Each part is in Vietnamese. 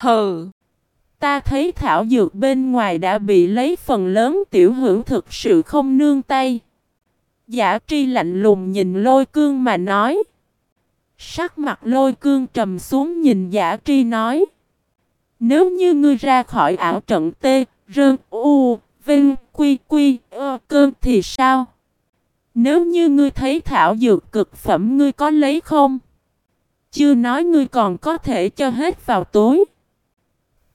Hừ! Ta thấy thảo dược bên ngoài đã bị lấy phần lớn tiểu hữu thực sự không nương tay. Giả tri lạnh lùng nhìn lôi cương mà nói. Sắc mặt lôi cương trầm xuống nhìn giả tri nói. Nếu như ngươi ra khỏi ảo trận tê, rơn, u, vinh, quy, quy, ơ, cơn thì sao? Nếu như ngươi thấy thảo dược cực phẩm ngươi có lấy không? Chưa nói ngươi còn có thể cho hết vào túi.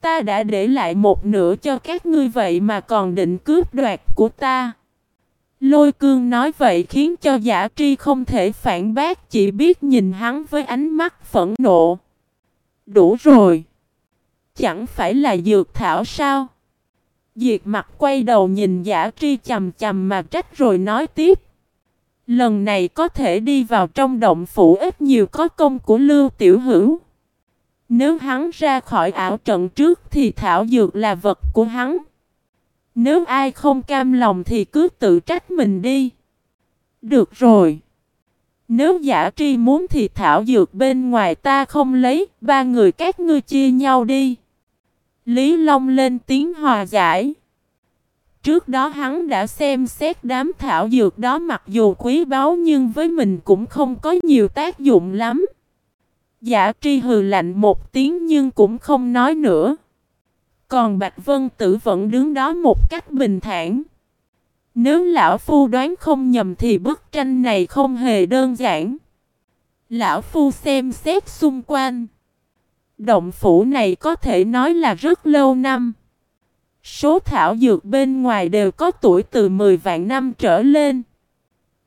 Ta đã để lại một nửa cho các ngươi vậy mà còn định cướp đoạt của ta. Lôi cương nói vậy khiến cho giả tri không thể phản bác, chỉ biết nhìn hắn với ánh mắt phẫn nộ. Đủ rồi. Chẳng phải là dược thảo sao? Diệt mặt quay đầu nhìn giả tri chầm chầm mà trách rồi nói tiếp. Lần này có thể đi vào trong động phủ, ít nhiều có công của Lưu Tiểu Hữu. Nếu hắn ra khỏi ảo trận trước thì thảo dược là vật của hắn. Nếu ai không cam lòng thì cứ tự trách mình đi. Được rồi. Nếu giả tri muốn thì thảo dược bên ngoài ta không lấy, ba người các ngươi chia nhau đi. Lý Long lên tiếng hòa giải. Trước đó hắn đã xem xét đám thảo dược đó mặc dù quý báu nhưng với mình cũng không có nhiều tác dụng lắm. Giả tri hừ lạnh một tiếng nhưng cũng không nói nữa. Còn Bạch Vân Tử vẫn đứng đó một cách bình thản. Nếu Lão Phu đoán không nhầm thì bức tranh này không hề đơn giản. Lão Phu xem xét xung quanh. Động phủ này có thể nói là rất lâu năm. Số thảo dược bên ngoài đều có tuổi từ 10 vạn năm trở lên.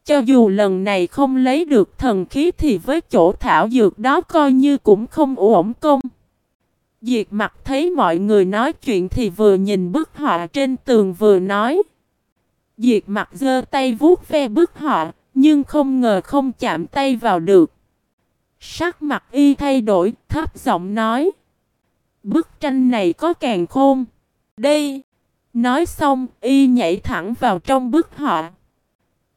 Cho dù lần này không lấy được thần khí thì với chỗ thảo dược đó coi như cũng không ổn công. Diệt mặt thấy mọi người nói chuyện thì vừa nhìn bức họa trên tường vừa nói. Diệt mặt giơ tay vuốt ve bức họa, nhưng không ngờ không chạm tay vào được. Sắc mặt y thay đổi, thấp giọng nói. Bức tranh này có càng khôn. Đây! Nói xong, y nhảy thẳng vào trong bức họa.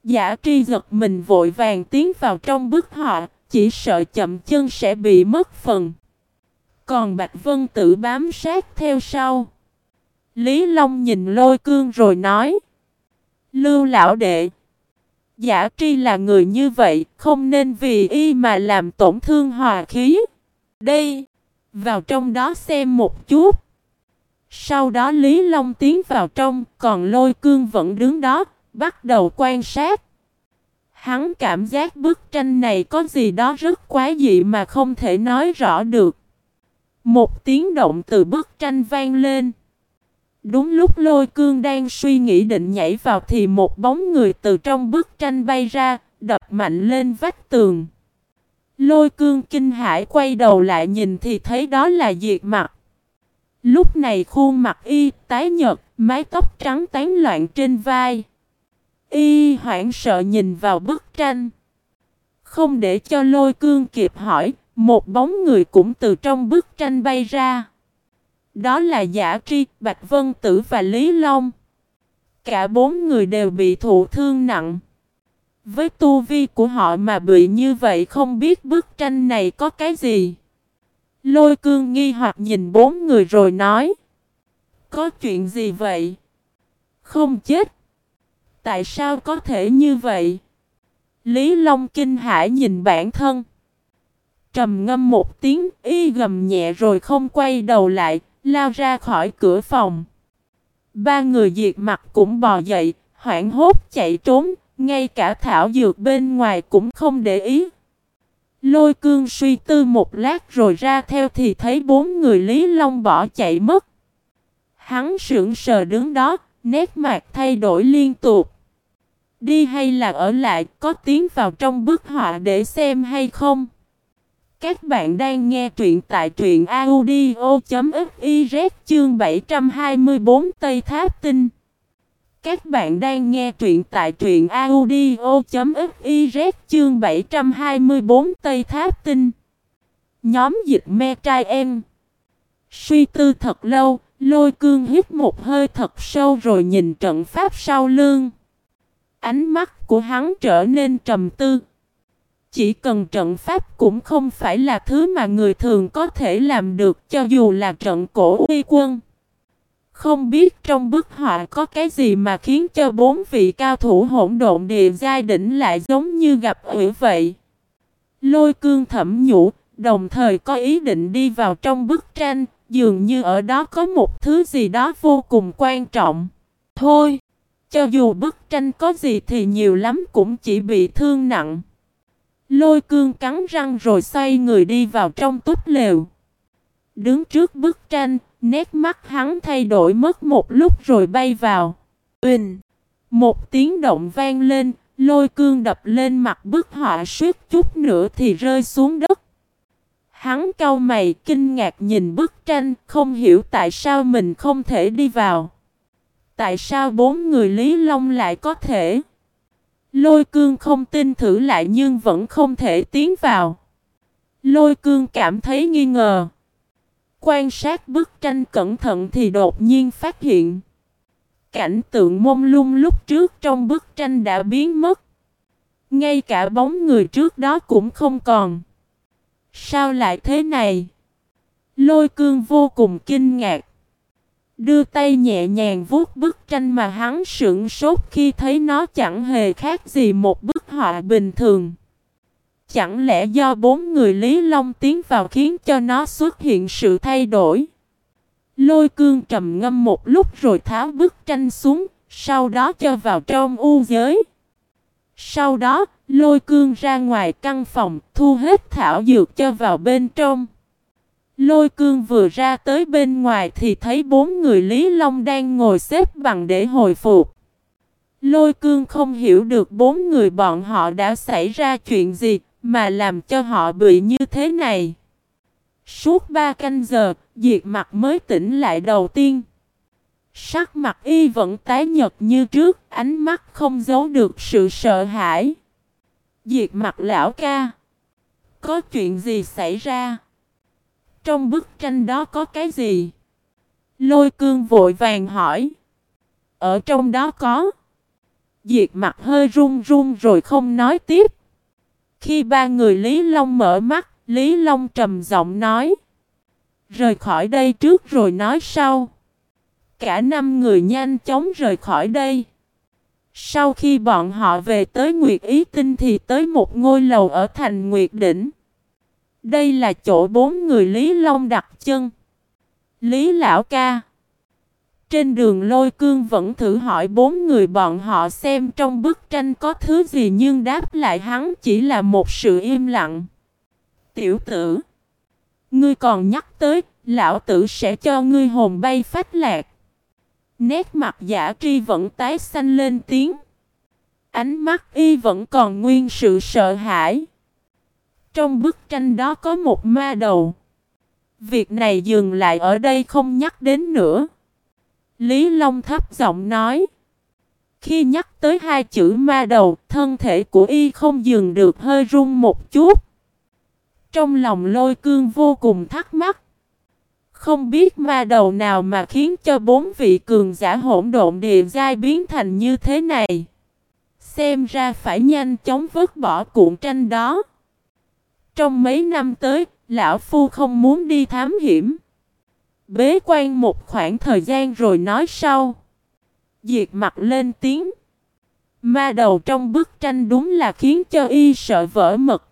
Giả tri giật mình vội vàng tiến vào trong bức họa, chỉ sợ chậm chân sẽ bị mất phần. Còn Bạch Vân tự bám sát theo sau. Lý Long nhìn lôi cương rồi nói. Lưu lão đệ. Giả tri là người như vậy, không nên vì y mà làm tổn thương hòa khí. Đây, vào trong đó xem một chút. Sau đó Lý Long tiến vào trong, còn lôi cương vẫn đứng đó, bắt đầu quan sát. Hắn cảm giác bức tranh này có gì đó rất quá dị mà không thể nói rõ được. Một tiếng động từ bức tranh vang lên. Đúng lúc lôi cương đang suy nghĩ định nhảy vào thì một bóng người từ trong bức tranh bay ra, đập mạnh lên vách tường. Lôi cương kinh hãi quay đầu lại nhìn thì thấy đó là diệt mặt. Lúc này khuôn mặt y tái nhợt, mái tóc trắng tán loạn trên vai. Y hoảng sợ nhìn vào bức tranh. Không để cho lôi cương kịp hỏi, một bóng người cũng từ trong bức tranh bay ra. Đó là Giả Tri, Bạch Vân Tử và Lý Long. Cả bốn người đều bị thụ thương nặng. Với tu vi của họ mà bị như vậy không biết bức tranh này có cái gì. Lôi cương nghi hoặc nhìn bốn người rồi nói. Có chuyện gì vậy? Không chết. Tại sao có thể như vậy? Lý Long kinh hãi nhìn bản thân. Trầm ngâm một tiếng, y gầm nhẹ rồi không quay đầu lại, lao ra khỏi cửa phòng. Ba người diệt mặt cũng bò dậy, hoảng hốt chạy trốn, ngay cả thảo dược bên ngoài cũng không để ý. Lôi cương suy tư một lát rồi ra theo thì thấy bốn người Lý Long bỏ chạy mất. Hắn sững sờ đứng đó, nét mặt thay đổi liên tục. Đi hay là ở lại, có tiến vào trong bức họa để xem hay không? Các bạn đang nghe truyện tại truyện audio.fiz chương 724 Tây Tháp Tinh. Các bạn đang nghe truyện tại truyện audio.fiz chương 724 Tây Tháp Tinh. Nhóm dịch me trai em. Suy tư thật lâu, lôi cương hít một hơi thật sâu rồi nhìn trận pháp sau lưng. Ánh mắt của hắn trở nên trầm tư. chỉ cần trận pháp cũng không phải là thứ mà người thường có thể làm được cho dù là trận cổ uy quân. Không biết trong bức họa có cái gì mà khiến cho bốn vị cao thủ hỗn độn địa giai đỉnh lại giống như gặp ủy vậy. Lôi cương thẩm nhũ, đồng thời có ý định đi vào trong bức tranh, dường như ở đó có một thứ gì đó vô cùng quan trọng. Thôi, cho dù bức tranh có gì thì nhiều lắm cũng chỉ bị thương nặng. Lôi cương cắn răng rồi xoay người đi vào trong túp lều. Đứng trước bức tranh, nét mắt hắn thay đổi mất một lúc rồi bay vào. Uỳnh! Một tiếng động vang lên, lôi cương đập lên mặt bức họa suýt chút nữa thì rơi xuống đất. Hắn cau mày kinh ngạc nhìn bức tranh, không hiểu tại sao mình không thể đi vào. Tại sao bốn người Lý Long lại có thể? Lôi cương không tin thử lại nhưng vẫn không thể tiến vào. Lôi cương cảm thấy nghi ngờ. Quan sát bức tranh cẩn thận thì đột nhiên phát hiện. Cảnh tượng mông lung lúc trước trong bức tranh đã biến mất. Ngay cả bóng người trước đó cũng không còn. Sao lại thế này? Lôi cương vô cùng kinh ngạc. Đưa tay nhẹ nhàng vuốt bức tranh mà hắn sững sốt khi thấy nó chẳng hề khác gì một bức họa bình thường. Chẳng lẽ do bốn người Lý Long tiến vào khiến cho nó xuất hiện sự thay đổi? Lôi cương trầm ngâm một lúc rồi tháo bức tranh xuống, sau đó cho vào trong u giới. Sau đó, lôi cương ra ngoài căn phòng, thu hết thảo dược cho vào bên trong. Lôi cương vừa ra tới bên ngoài thì thấy bốn người Lý Long đang ngồi xếp bằng để hồi phục. Lôi cương không hiểu được bốn người bọn họ đã xảy ra chuyện gì mà làm cho họ bị như thế này. Suốt ba canh giờ, diệt mặt mới tỉnh lại đầu tiên. Sắc mặt y vẫn tái nhật như trước, ánh mắt không giấu được sự sợ hãi. Diệt mặt lão ca. Có chuyện gì xảy ra? Trong bức tranh đó có cái gì? Lôi cương vội vàng hỏi. Ở trong đó có. Diệt mặt hơi run run rồi không nói tiếp. Khi ba người Lý Long mở mắt, Lý Long trầm giọng nói. Rời khỏi đây trước rồi nói sau. Cả năm người nhanh chóng rời khỏi đây. Sau khi bọn họ về tới Nguyệt Ý Tinh thì tới một ngôi lầu ở thành Nguyệt Đỉnh. Đây là chỗ bốn người Lý Long đặt chân. Lý Lão Ca Trên đường lôi cương vẫn thử hỏi bốn người bọn họ xem trong bức tranh có thứ gì nhưng đáp lại hắn chỉ là một sự im lặng. Tiểu tử Ngươi còn nhắc tới, lão tử sẽ cho ngươi hồn bay phách lạc. Nét mặt giả tri vẫn tái xanh lên tiếng. Ánh mắt y vẫn còn nguyên sự sợ hãi. Trong bức tranh đó có một ma đầu. Việc này dừng lại ở đây không nhắc đến nữa. Lý Long thấp giọng nói. Khi nhắc tới hai chữ ma đầu, thân thể của y không dừng được hơi run một chút. Trong lòng lôi cương vô cùng thắc mắc. Không biết ma đầu nào mà khiến cho bốn vị cường giả hỗn độn địa giai biến thành như thế này. Xem ra phải nhanh chóng vứt bỏ cuộn tranh đó. Trong mấy năm tới, Lão Phu không muốn đi thám hiểm. Bế quan một khoảng thời gian rồi nói sau. Diệt mặt lên tiếng. Ma đầu trong bức tranh đúng là khiến cho y sợ vỡ mật.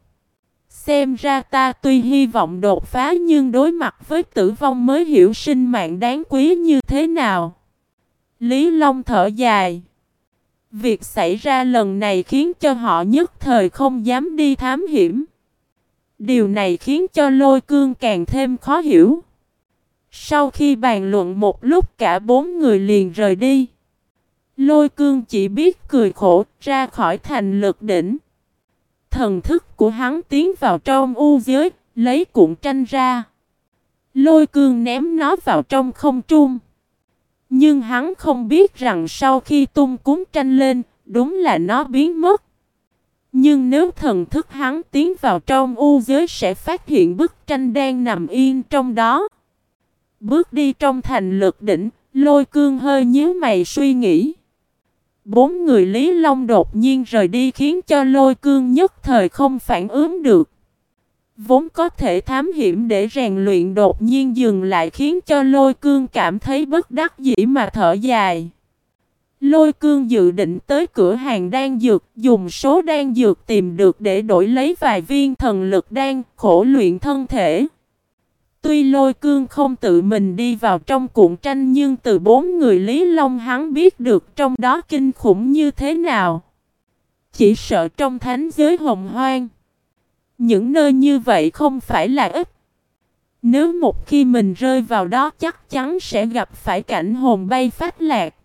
Xem ra ta tuy hy vọng đột phá nhưng đối mặt với tử vong mới hiểu sinh mạng đáng quý như thế nào. Lý Long thở dài. Việc xảy ra lần này khiến cho họ nhất thời không dám đi thám hiểm. Điều này khiến cho lôi cương càng thêm khó hiểu. Sau khi bàn luận một lúc cả bốn người liền rời đi. Lôi cương chỉ biết cười khổ ra khỏi thành lực đỉnh. Thần thức của hắn tiến vào trong u giới, lấy cuộn tranh ra. Lôi cương ném nó vào trong không trung. Nhưng hắn không biết rằng sau khi tung cuốn tranh lên, đúng là nó biến mất. Nhưng nếu thần thức hắn tiến vào trong u giới sẽ phát hiện bức tranh đang nằm yên trong đó. Bước đi trong thành lực đỉnh, lôi cương hơi nhíu mày suy nghĩ. Bốn người Lý Long đột nhiên rời đi khiến cho lôi cương nhất thời không phản ứng được. Vốn có thể thám hiểm để rèn luyện đột nhiên dừng lại khiến cho lôi cương cảm thấy bất đắc dĩ mà thở dài. Lôi cương dự định tới cửa hàng đan dược, dùng số đan dược tìm được để đổi lấy vài viên thần lực đan, khổ luyện thân thể. Tuy lôi cương không tự mình đi vào trong cuộn tranh nhưng từ bốn người Lý Long hắn biết được trong đó kinh khủng như thế nào. Chỉ sợ trong thánh giới hồng hoang. Những nơi như vậy không phải là ít. Nếu một khi mình rơi vào đó chắc chắn sẽ gặp phải cảnh hồn bay phát lạc.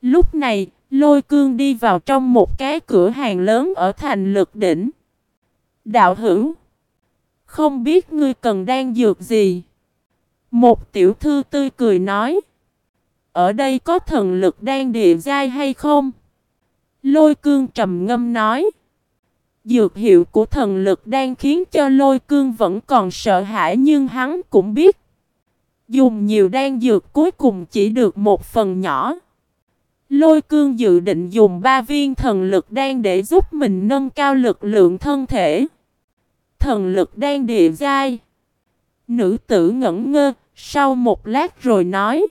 Lúc này, lôi cương đi vào trong một cái cửa hàng lớn ở thành lực đỉnh. Đạo hữu, không biết ngươi cần đang dược gì? Một tiểu thư tươi cười nói. Ở đây có thần lực đang địa giai hay không? Lôi cương trầm ngâm nói. Dược hiệu của thần lực đang khiến cho lôi cương vẫn còn sợ hãi nhưng hắn cũng biết. Dùng nhiều đan dược cuối cùng chỉ được một phần nhỏ. Lôi cương dự định dùng ba viên thần lực đan để giúp mình nâng cao lực lượng thân thể. Thần lực đan địa giai. Nữ tử ngẩn ngơ, sau một lát rồi nói.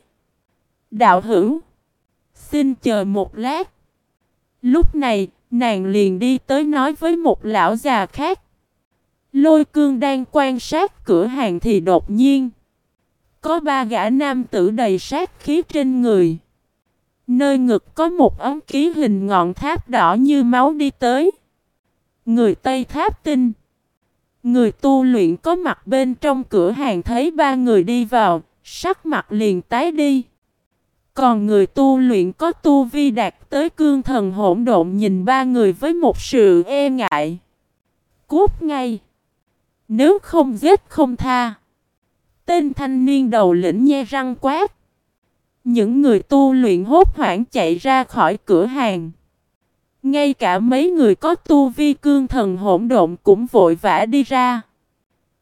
Đạo hữu, xin chờ một lát. Lúc này, nàng liền đi tới nói với một lão già khác. Lôi cương đang quan sát cửa hàng thì đột nhiên. Có ba gã nam tử đầy sát khí trên người. Nơi ngực có một ống ký hình ngọn tháp đỏ như máu đi tới. Người Tây Tháp Tinh. Người tu luyện có mặt bên trong cửa hàng thấy ba người đi vào, sắc mặt liền tái đi. Còn người tu luyện có tu vi đạt tới cương thần hỗn độn nhìn ba người với một sự e ngại. Cút ngay. Nếu không giết không tha. Tên thanh niên đầu lĩnh nhe răng quát. Những người tu luyện hốt hoảng chạy ra khỏi cửa hàng. Ngay cả mấy người có tu vi cương thần hỗn độn cũng vội vã đi ra.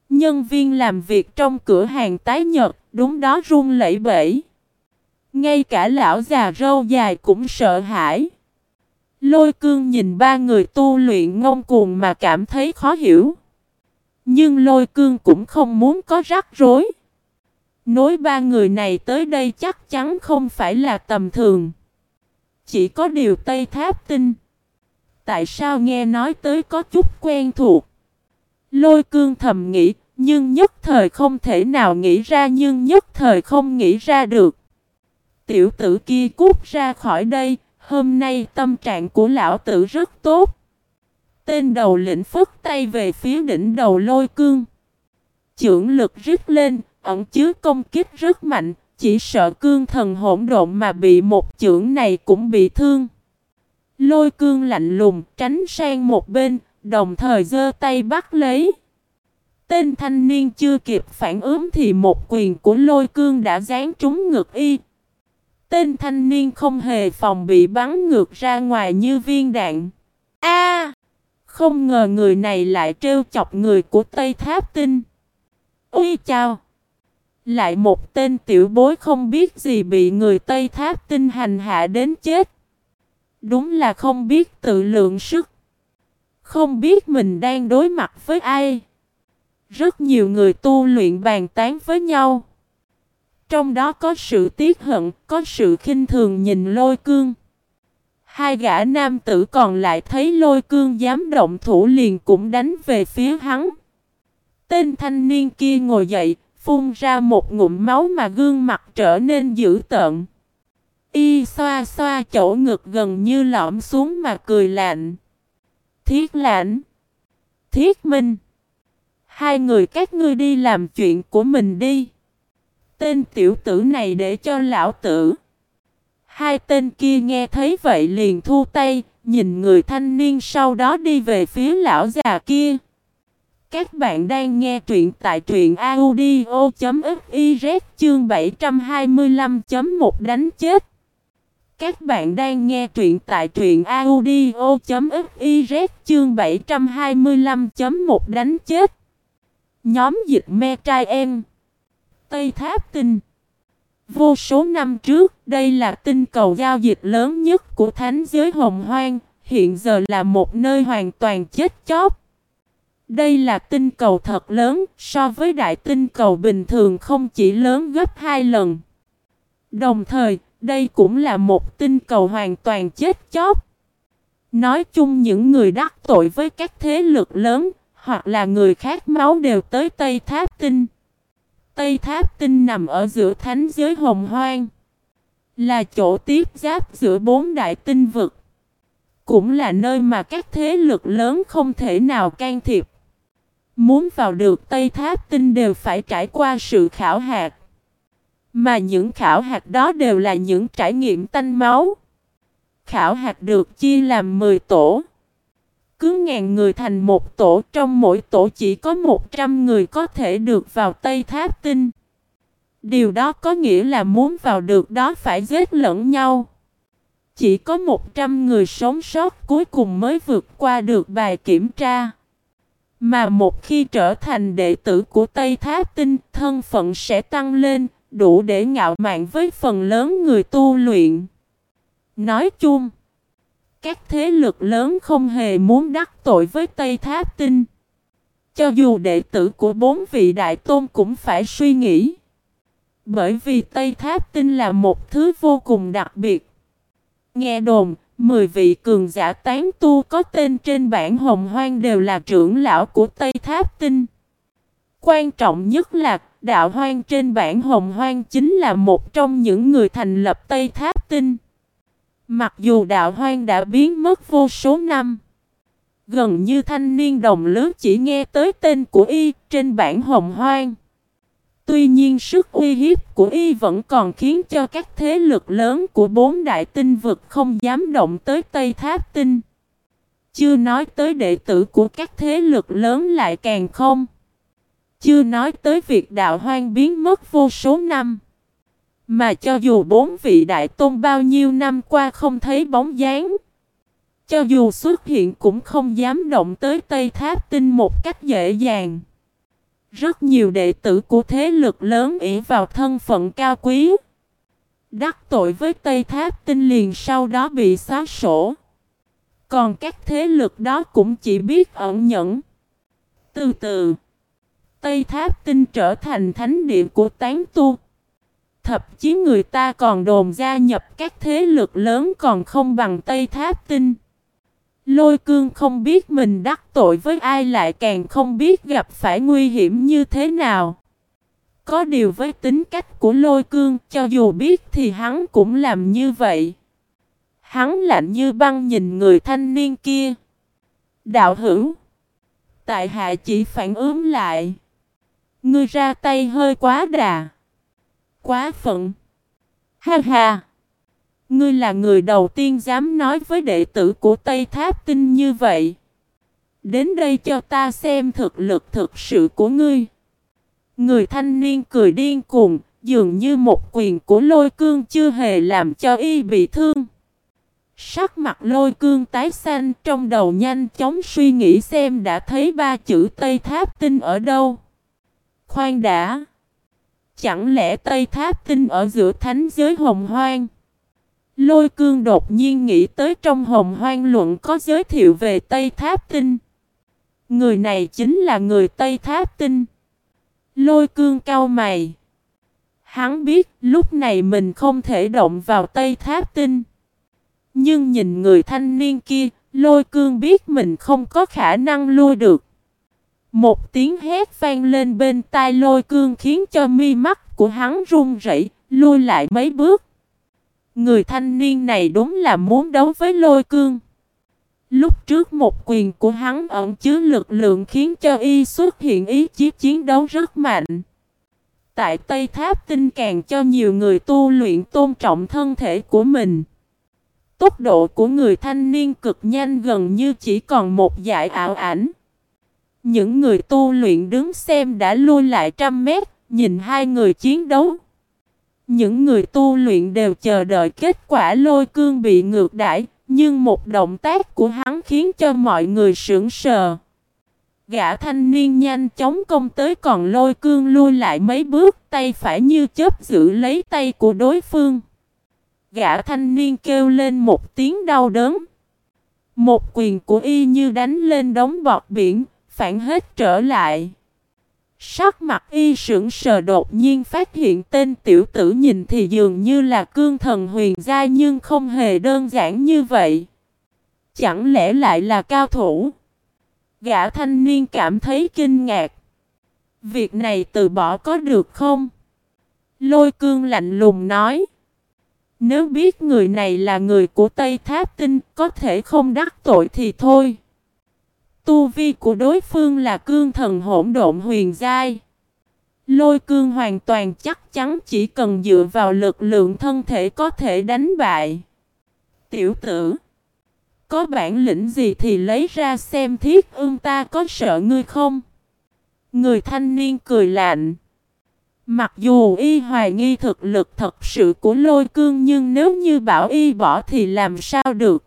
Nhân viên làm việc trong cửa hàng tái nhật, đúng đó run lẩy bẩy. Ngay cả lão già râu dài cũng sợ hãi. Lôi cương nhìn ba người tu luyện ngông cuồng mà cảm thấy khó hiểu. Nhưng lôi cương cũng không muốn có rắc rối. Nối ba người này tới đây chắc chắn không phải là tầm thường. Chỉ có điều Tây Tháp Tinh. Tại sao nghe nói tới có chút quen thuộc? Lôi cương thầm nghĩ, nhưng nhất thời không thể nào nghĩ ra nhưng nhất thời không nghĩ ra được. Tiểu tử kia cút ra khỏi đây, hôm nay tâm trạng của lão tử rất tốt. Tên đầu lĩnh phất tay về phía đỉnh đầu lôi cương. Chưởng lực rít lên, ẩn chứa công kích rất mạnh, chỉ sợ cương thần hỗn độn mà bị một chưởng này cũng bị thương. Lôi cương lạnh lùng, tránh sang một bên, đồng thời giơ tay bắt lấy. Tên thanh niên chưa kịp phản ứng thì một quyền của lôi cương đã dán trúng ngực y. Tên thanh niên không hề phòng bị bắn ngược ra ngoài như viên đạn. A! không ngờ người này lại trêu chọc người của Tây Tháp Tinh. Ui chào! Lại một tên tiểu bối không biết gì bị người Tây Tháp Tinh hành hạ đến chết. Đúng là không biết tự lượng sức. Không biết mình đang đối mặt với ai. Rất nhiều người tu luyện bàn tán với nhau. Trong đó có sự tiếc hận, có sự khinh thường nhìn lôi cương. Hai gã nam tử còn lại thấy lôi cương dám động thủ liền cũng đánh về phía hắn. Tên thanh niên kia ngồi dậy, phun ra một ngụm máu mà gương mặt trở nên dữ tợn. Y xoa xoa chỗ ngực gần như lõm xuống mà cười lạnh. Thiết lãnh. Thiết minh. Hai người các ngươi đi làm chuyện của mình đi. Tên tiểu tử này để cho lão tử. Hai tên kia nghe thấy vậy liền thu tay, nhìn người thanh niên sau đó đi về phía lão già kia. Các bạn đang nghe truyện tại truyện audio.fiz chương 725.1 đánh chết. Các bạn đang nghe truyện tại truyện audio.fiz chương 725.1 đánh chết. Nhóm dịch me trai em. Tây Tháp Tinh. Vô số năm trước, đây là tinh cầu giao dịch lớn nhất của thánh giới hồng hoang, hiện giờ là một nơi hoàn toàn chết chóc. Đây là tinh cầu thật lớn, so với đại tinh cầu bình thường không chỉ lớn gấp hai lần. Đồng thời, đây cũng là một tinh cầu hoàn toàn chết chóc. Nói chung những người đắc tội với các thế lực lớn, hoặc là người khác máu đều tới Tây Tháp Tinh. Tây Tháp Tinh nằm ở giữa thánh giới hồng hoang. Là chỗ tiếp giáp giữa bốn đại tinh vực. Cũng là nơi mà các thế lực lớn không thể nào can thiệp. Muốn vào được Tây Tháp Tinh đều phải trải qua sự khảo hạt. Mà những khảo hạt đó đều là những trải nghiệm tanh máu. Khảo hạt được chia làm 10 tổ. Cứ ngàn người thành một tổ, trong mỗi tổ chỉ có 100 người có thể được vào Tây Tháp Tinh. Điều đó có nghĩa là muốn vào được đó phải giết lẫn nhau. Chỉ có 100 người sống sót cuối cùng mới vượt qua được bài kiểm tra. Mà một khi trở thành đệ tử của Tây Tháp Tinh, thân phận sẽ tăng lên, đủ để ngạo mạn với phần lớn người tu luyện. Nói chung, các thế lực lớn không hề muốn đắc tội với Tây Tháp Tinh. Cho dù đệ tử của bốn vị đại tôn cũng phải suy nghĩ. Bởi vì Tây Tháp Tinh là một thứ vô cùng đặc biệt. Nghe đồn, Mười vị cường giả tán tu có tên trên bản hồng hoang đều là trưởng lão của Tây Tháp Tinh. Quan trọng nhất là, đạo hoang trên bản hồng hoang chính là một trong những người thành lập Tây Tháp Tinh. Mặc dù đạo hoang đã biến mất vô số năm. Gần như thanh niên đồng lứa chỉ nghe tới tên của y trên bản hồng hoang. Tuy nhiên sức uy hiếp của y vẫn còn khiến cho các thế lực lớn của bốn đại tinh vực không dám động tới Tây Tháp Tinh. Chưa nói tới đệ tử của các thế lực lớn lại càng không. Chưa nói tới việc đạo hoang biến mất vô số năm. Mà cho dù bốn vị đại tôn bao nhiêu năm qua không thấy bóng dáng. Cho dù xuất hiện cũng không dám động tới Tây Tháp Tinh một cách dễ dàng. Rất nhiều đệ tử của thế lực lớn ỷ vào thân phận cao quý. Đắc tội với Tây Tháp tinh liền sau đó bị xóa sổ. Còn các thế lực đó cũng chỉ biết ẩn nhẫn. Từ từ, Tây Tháp tinh trở thành thánh địa của tán tu. Thậm chí người ta còn đồn gia nhập các thế lực lớn còn không bằng Tây Tháp tinh. Lôi cương không biết mình đắc tội với ai lại càng không biết gặp phải nguy hiểm như thế nào. Có điều với tính cách của lôi cương, cho dù biết thì hắn cũng làm như vậy. Hắn lạnh như băng nhìn người thanh niên kia. Đạo hữu. Tại hạ chỉ phản ứng lại. Ngươi ra tay hơi quá đà. Quá phận. Ha ha. Ngươi là người đầu tiên dám nói với đệ tử của Tây Tháp Tinh như vậy. Đến đây cho ta xem thực lực thực sự của ngươi. Người thanh niên cười điên cuồng, dường như một quyền của lôi cương chưa hề làm cho y bị thương. Sắc mặt lôi cương tái xanh trong đầu nhanh chóng suy nghĩ xem đã thấy ba chữ Tây Tháp Tinh ở đâu. Khoan đã! Chẳng lẽ Tây Tháp Tinh ở giữa thánh giới hồng hoang? Lôi cương đột nhiên nghĩ tới trong hồng hoang luận có giới thiệu về Tây Tháp Tinh. Người này chính là người Tây Tháp Tinh. Lôi cương cao mày. Hắn biết lúc này mình không thể động vào Tây Tháp Tinh. Nhưng nhìn người thanh niên kia, lôi cương biết mình không có khả năng lui được. Một tiếng hét vang lên bên tai lôi cương khiến cho mi mắt của hắn run rẩy, lui lại mấy bước. Người thanh niên này đúng là muốn đấu với lôi cương. Lúc trước một quyền của hắn ẩn chứa lực lượng khiến cho y xuất hiện ý chí chiến đấu rất mạnh. Tại Tây Tháp tinh càng cho nhiều người tu luyện tôn trọng thân thể của mình. Tốc độ của người thanh niên cực nhanh gần như chỉ còn một dải ảo ảnh. Những người tu luyện đứng xem đã lui lại trăm mét, nhìn hai người chiến đấu. Những người tu luyện đều chờ đợi kết quả lôi cương bị ngược đãi, nhưng một động tác của hắn khiến cho mọi người sững sờ. Gã thanh niên nhanh chóng công tới còn lôi cương lui lại mấy bước tay phải như chớp giữ lấy tay của đối phương. Gã thanh niên kêu lên một tiếng đau đớn. Một quyền của y như đánh lên đống bọt biển, phản hết trở lại. Sắc mặt y sững sờ đột nhiên phát hiện tên tiểu tử nhìn thì dường như là cương thần huyền giai nhưng không hề đơn giản như vậy. Chẳng lẽ lại là cao thủ? Gã thanh niên cảm thấy kinh ngạc. Việc này từ bỏ có được không? Lôi cương lạnh lùng nói. Nếu biết người này là người của Tây Tháp Tinh, có thể không đắc tội thì thôi. Tu vi của đối phương là cương thần hỗn độn huyền giai. Lôi cương hoàn toàn chắc chắn chỉ cần dựa vào lực lượng thân thể có thể đánh bại. Tiểu tử, Có bản lĩnh gì thì lấy ra xem thiết ương ta có sợ ngươi không? Người thanh niên cười lạnh. Mặc dù y hoài nghi thực lực thật sự của lôi cương nhưng nếu như bảo y bỏ thì làm sao được?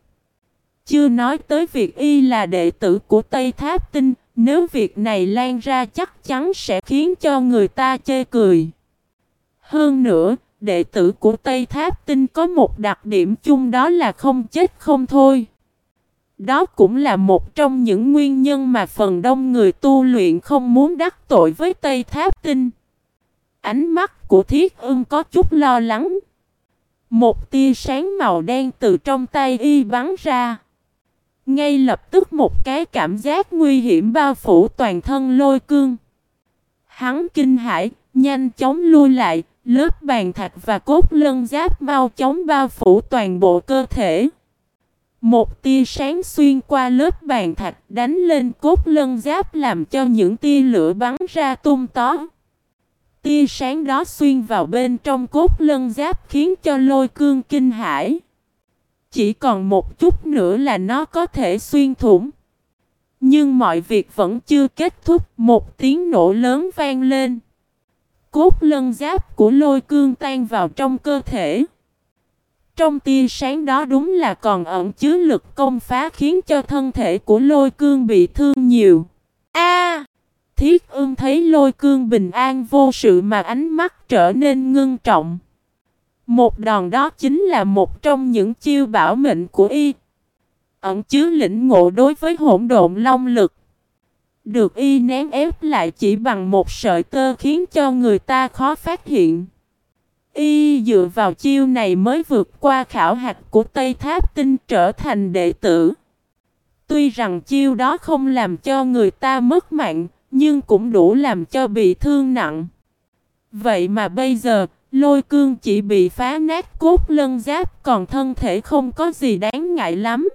Chưa nói tới việc y là đệ tử của Tây Tháp Tinh, nếu việc này lan ra chắc chắn sẽ khiến cho người ta chê cười. Hơn nữa, đệ tử của Tây Tháp Tinh có một đặc điểm chung đó là không chết không thôi. Đó cũng là một trong những nguyên nhân mà phần đông người tu luyện không muốn đắc tội với Tây Tháp Tinh. Ánh mắt của Thiết ưng có chút lo lắng. Một tia sáng màu đen từ trong tay y bắn ra. Ngay lập tức một cái cảm giác nguy hiểm bao phủ toàn thân lôi cương. Hắn kinh hãi, nhanh chóng lui lại, lớp bàn thạch và cốt lân giáp mau chóng bao phủ toàn bộ cơ thể. Một tia sáng xuyên qua lớp bàn thạch đánh lên cốt lân giáp làm cho những tia lửa bắn ra tung tó. Tia sáng đó xuyên vào bên trong cốt lân giáp khiến cho lôi cương kinh hãi. Chỉ còn một chút nữa là nó có thể xuyên thủng. Nhưng mọi việc vẫn chưa kết thúc, một tiếng nổ lớn vang lên. Cốt lân giáp của lôi cương tan vào trong cơ thể. Trong tia sáng đó đúng là còn ẩn chứa lực công phá khiến cho thân thể của lôi cương bị thương nhiều. A! thiết ương thấy lôi cương bình an vô sự mà ánh mắt trở nên ngưng trọng. Một đòn đó chính là một trong những chiêu bảo mệnh của y. Ẩn chứa lĩnh ngộ đối với hỗn độn long lực. Được y nén ép lại chỉ bằng một sợi tơ khiến cho người ta khó phát hiện. Y dựa vào chiêu này mới vượt qua khảo hạch của Tây Tháp Tinh trở thành đệ tử. Tuy rằng chiêu đó không làm cho người ta mất mạng, nhưng cũng đủ làm cho bị thương nặng. Vậy mà bây giờ, lôi cương chỉ bị phá nát cốt lân giáp còn thân thể không có gì đáng ngại lắm.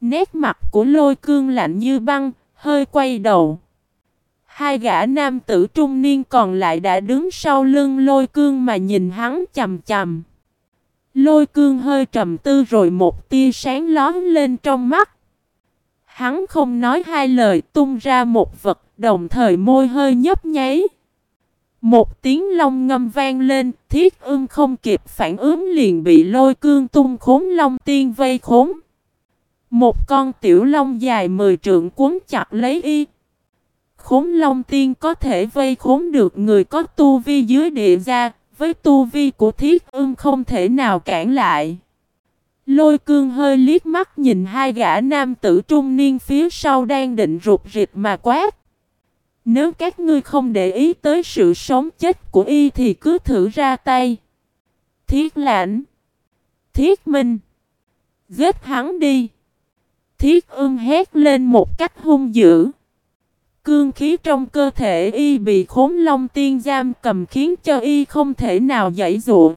Nét mặt của lôi cương lạnh như băng, hơi quay đầu. Hai gã nam tử trung niên còn lại đã đứng sau lưng lôi cương mà nhìn hắn chầm chầm. Lôi cương hơi trầm tư rồi một tia sáng lón lên trong mắt. Hắn không nói hai lời tung ra một vật đồng thời môi hơi nhấp nháy. Một tiếng long ngâm vang lên, thiết ưng không kịp phản ứng liền bị lôi cương tung khốn long tiên vây khốn. Một con tiểu long dài mười trượng cuốn chặt lấy y. Khốn long tiên có thể vây khốn được người có tu vi dưới địa gia, với tu vi của thiết ưng không thể nào cản lại. Lôi cương hơi liếc mắt nhìn hai gã nam tử trung niên phía sau đang định rụt rịch mà quát. Nếu các ngươi không để ý tới sự sống chết của y thì cứ thử ra tay. Thiết lãnh. Thiết minh. Giết hắn đi. Thiết ưng hét lên một cách hung dữ. Cương khí trong cơ thể y bị khốn long tiên giam cầm khiến cho y không thể nào dãy dụa.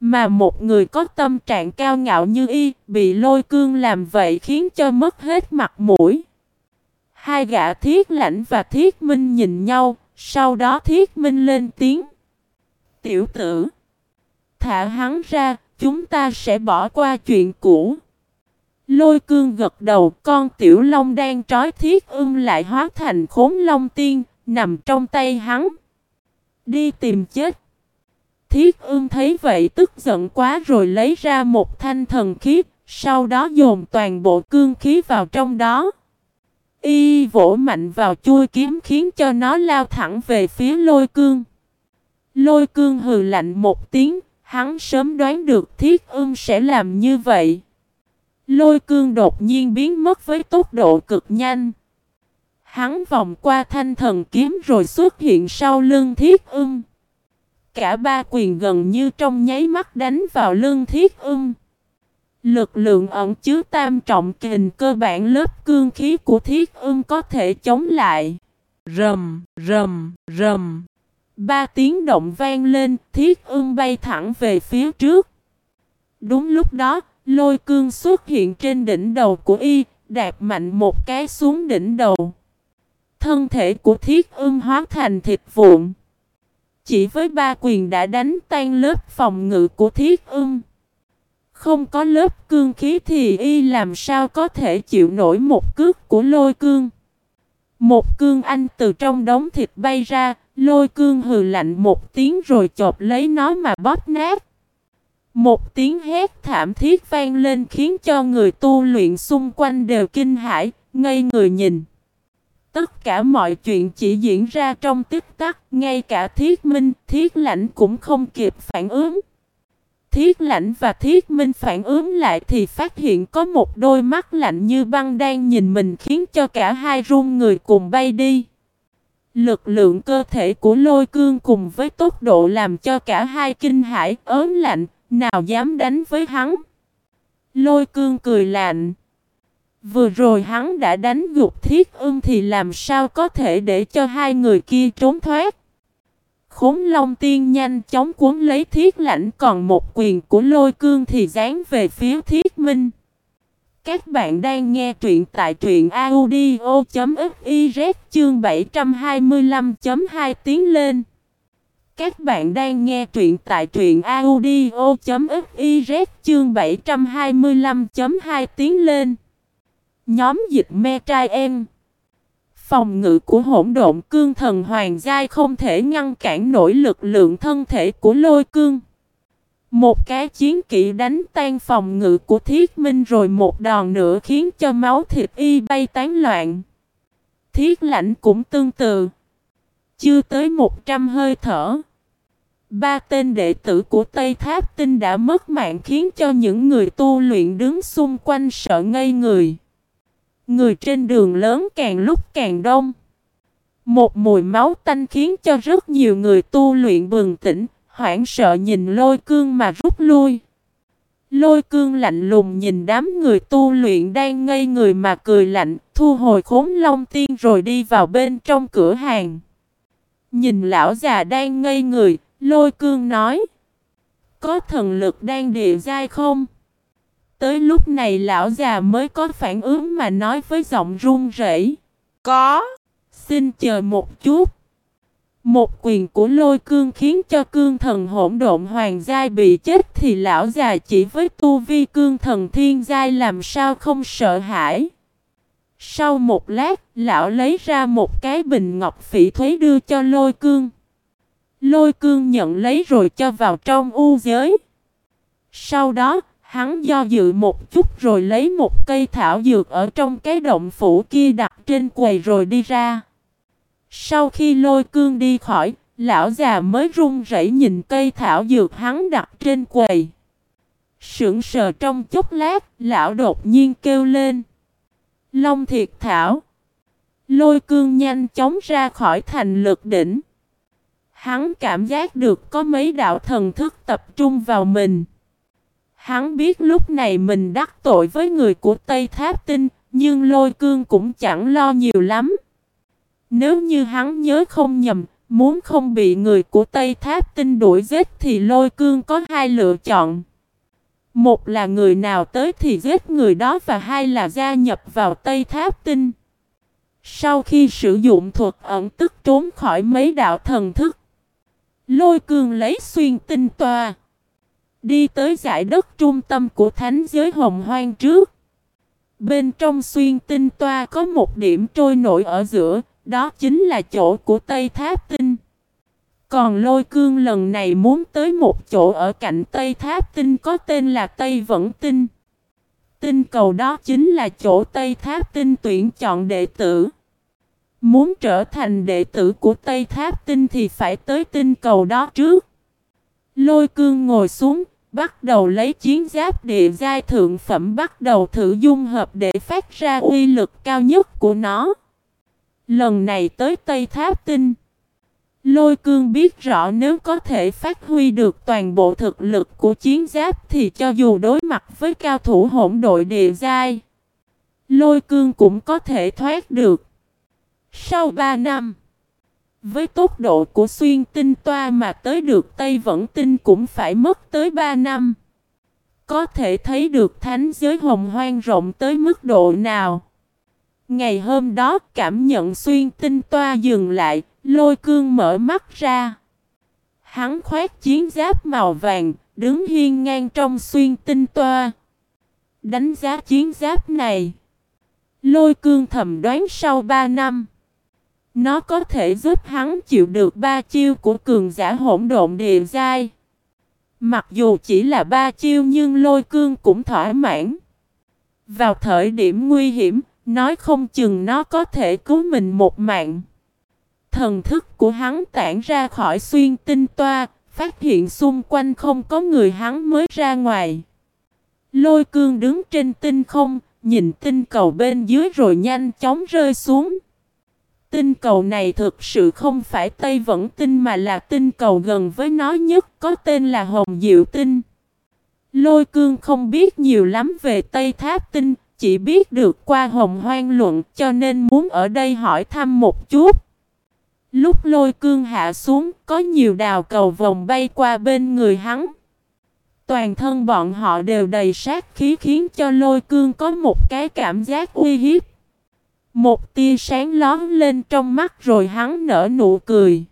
Mà một người có tâm trạng cao ngạo như y bị lôi cương làm vậy khiến cho mất hết mặt mũi. Hai gã thiết lãnh và thiết minh nhìn nhau, sau đó thiết minh lên tiếng. Tiểu tử, thả hắn ra, chúng ta sẽ bỏ qua chuyện cũ. Lôi cương gật đầu, con tiểu long đang trói thiết ưng lại hóa thành khốn long tiên, nằm trong tay hắn. Đi tìm chết. Thiết ưng thấy vậy tức giận quá rồi lấy ra một thanh thần khí, sau đó dồn toàn bộ cương khí vào trong đó. Y vỗ mạnh vào chui kiếm khiến cho nó lao thẳng về phía lôi cương. Lôi cương hừ lạnh một tiếng, hắn sớm đoán được thiết ưng sẽ làm như vậy. Lôi cương đột nhiên biến mất với tốc độ cực nhanh. Hắn vòng qua thanh thần kiếm rồi xuất hiện sau lưng thiết ưng. Cả ba quyền gần như trong nháy mắt đánh vào lưng thiết ưng. Lực lượng ẩn chứa tam trọng kình cơ bản lớp cương khí của thiết ưng có thể chống lại. Rầm, rầm, rầm. Ba tiếng động vang lên, thiết ưng bay thẳng về phía trước. Đúng lúc đó, lôi cương xuất hiện trên đỉnh đầu của y, đạp mạnh một cái xuống đỉnh đầu. Thân thể của thiết ưng hóa thành thịt vụn. Chỉ với ba quyền đã đánh tan lớp phòng ngự của thiết ưng. Không có lớp cương khí thì y làm sao có thể chịu nổi một cước của lôi cương. Một cương anh từ trong đống thịt bay ra, lôi cương hừ lạnh một tiếng rồi chộp lấy nó mà bóp nát. Một tiếng hét thảm thiết vang lên khiến cho người tu luyện xung quanh đều kinh hãi, ngây người nhìn. Tất cả mọi chuyện chỉ diễn ra trong tích tắc, ngay cả thiết minh, thiết lãnh cũng không kịp phản ứng. Thiết lãnh và thiết minh phản ứng lại thì phát hiện có một đôi mắt lạnh như băng đang nhìn mình khiến cho cả hai run người cùng bay đi. Lực lượng cơ thể của lôi cương cùng với tốc độ làm cho cả hai kinh hãi ớn lạnh, nào dám đánh với hắn. Lôi cương cười lạnh. Vừa rồi hắn đã đánh gục thiết ưng thì làm sao có thể để cho hai người kia trốn thoát. Khốn Long Tiên nhanh chóng cuốn lấy thiết lãnh, còn một quyền của lôi cương thì dán về phía thiết minh. Các bạn đang nghe truyện tại truyện audio.fiz chương 725.2 tiếng lên. Các bạn đang nghe truyện tại truyện audio.fiz chương 725.2 tiếng lên. Nhóm dịch me trai em. Phòng ngự của hỗn độn cương thần hoàng giai không thể ngăn cản nổi lực lượng thân thể của lôi cương. Một cái chiến kỹ đánh tan phòng ngự của thiết minh rồi một đòn nữa khiến cho máu thịt y bay tán loạn. Thiết lãnh cũng tương tự. Chưa tới 100 hơi thở. Ba tên đệ tử của Tây Tháp Tinh đã mất mạng khiến cho những người tu luyện đứng xung quanh sợ ngây người. Người trên đường lớn càng lúc càng đông. Một mùi máu tanh khiến cho rất nhiều người tu luyện bừng tỉnh, hoảng sợ nhìn lôi cương mà rút lui. Lôi cương lạnh lùng nhìn đám người tu luyện đang ngây người mà cười lạnh, thu hồi khốn long tiên rồi đi vào bên trong cửa hàng. Nhìn lão già đang ngây người, lôi cương nói. Có thần lực đang địa dai không? Tới lúc này lão già mới có phản ứng mà nói với giọng run rẩy. Có. Xin chờ một chút. Một quyền của lôi cương khiến cho cương thần hỗn độn hoàng giai bị chết thì lão già chỉ với tu vi cương thần thiên giai làm sao không sợ hãi. Sau một lát, lão lấy ra một cái bình ngọc phỉ thuế đưa cho lôi cương. Lôi cương nhận lấy rồi cho vào trong u giới. Sau đó, Hắn do dự một chút rồi lấy một cây thảo dược ở trong cái động phủ kia đặt trên quầy rồi đi ra. Sau khi lôi cương đi khỏi, lão già mới run rẩy nhìn cây thảo dược hắn đặt trên quầy. Sững sờ trong chốc lát, lão đột nhiên kêu lên. Long thiệt thảo. Lôi cương nhanh chóng ra khỏi thành lực đỉnh. Hắn cảm giác được có mấy đạo thần thức tập trung vào mình. Hắn biết lúc này mình đắc tội với người của Tây Tháp Tinh, nhưng lôi cương cũng chẳng lo nhiều lắm. Nếu như hắn nhớ không nhầm, muốn không bị người của Tây Tháp Tinh đuổi giết thì lôi cương có hai lựa chọn. Một là người nào tới thì giết người đó và hai là gia nhập vào Tây Tháp Tinh. Sau khi sử dụng thuật ẩn tức trốn khỏi mấy đạo thần thức, lôi cương lấy xuyên tinh toa. Đi tới giải đất trung tâm của thánh giới hồng hoang trước. Bên trong xuyên tinh toa có một điểm trôi nổi ở giữa, đó chính là chỗ của Tây Tháp Tinh. Còn lôi cương lần này muốn tới một chỗ ở cạnh Tây Tháp Tinh có tên là Tây Vẫn Tinh. Tinh cầu đó chính là chỗ Tây Tháp Tinh tuyển chọn đệ tử. Muốn trở thành đệ tử của Tây Tháp Tinh thì phải tới tinh cầu đó trước. Lôi cương ngồi xuống, bắt đầu lấy chiến giáp địa giai thượng phẩm bắt đầu thử dung hợp để phát ra uy lực cao nhất của nó. Lần này tới Tây Tháp Tinh. Lôi cương biết rõ nếu có thể phát huy được toàn bộ thực lực của chiến giáp thì cho dù đối mặt với cao thủ hỗn đội địa giai, lôi cương cũng có thể thoát được. Sau 3 năm, với tốc độ của xuyên tinh toa mà tới được Tây Vẫn Tinh cũng phải mất tới 3 năm. Có thể thấy được thánh giới hồng hoang rộng tới mức độ nào. Ngày hôm đó cảm nhận xuyên tinh toa dừng lại, lôi cương mở mắt ra. Hắn khoét chiến giáp màu vàng, đứng hiên ngang trong xuyên tinh toa. Đánh giá chiến giáp này. Lôi cương thầm đoán sau 3 năm. Nó có thể giúp hắn chịu được ba chiêu của cường giả hỗn độn địa giai. Mặc dù chỉ là ba chiêu nhưng lôi cương cũng thỏa mãn. Vào thời điểm nguy hiểm, nói không chừng nó có thể cứu mình một mạng. Thần thức của hắn tản ra khỏi xuyên tinh toa, phát hiện xung quanh không có người hắn mới ra ngoài. Lôi cương đứng trên tinh không, nhìn tinh cầu bên dưới rồi nhanh chóng rơi xuống. Tinh cầu này thực sự không phải Tây Vẫn Tinh mà là tinh cầu gần với nó nhất có tên là Hồng Diệu Tinh. Lôi cương không biết nhiều lắm về Tây Tháp Tinh, chỉ biết được qua Hồng Hoang Luận cho nên muốn ở đây hỏi thăm một chút. Lúc lôi cương hạ xuống, có nhiều đào cầu vòng bay qua bên người hắn. Toàn thân bọn họ đều đầy sát khí khiến cho lôi cương có một cái cảm giác uy hiếp. Một tia sáng lón lên trong mắt rồi hắn nở nụ cười.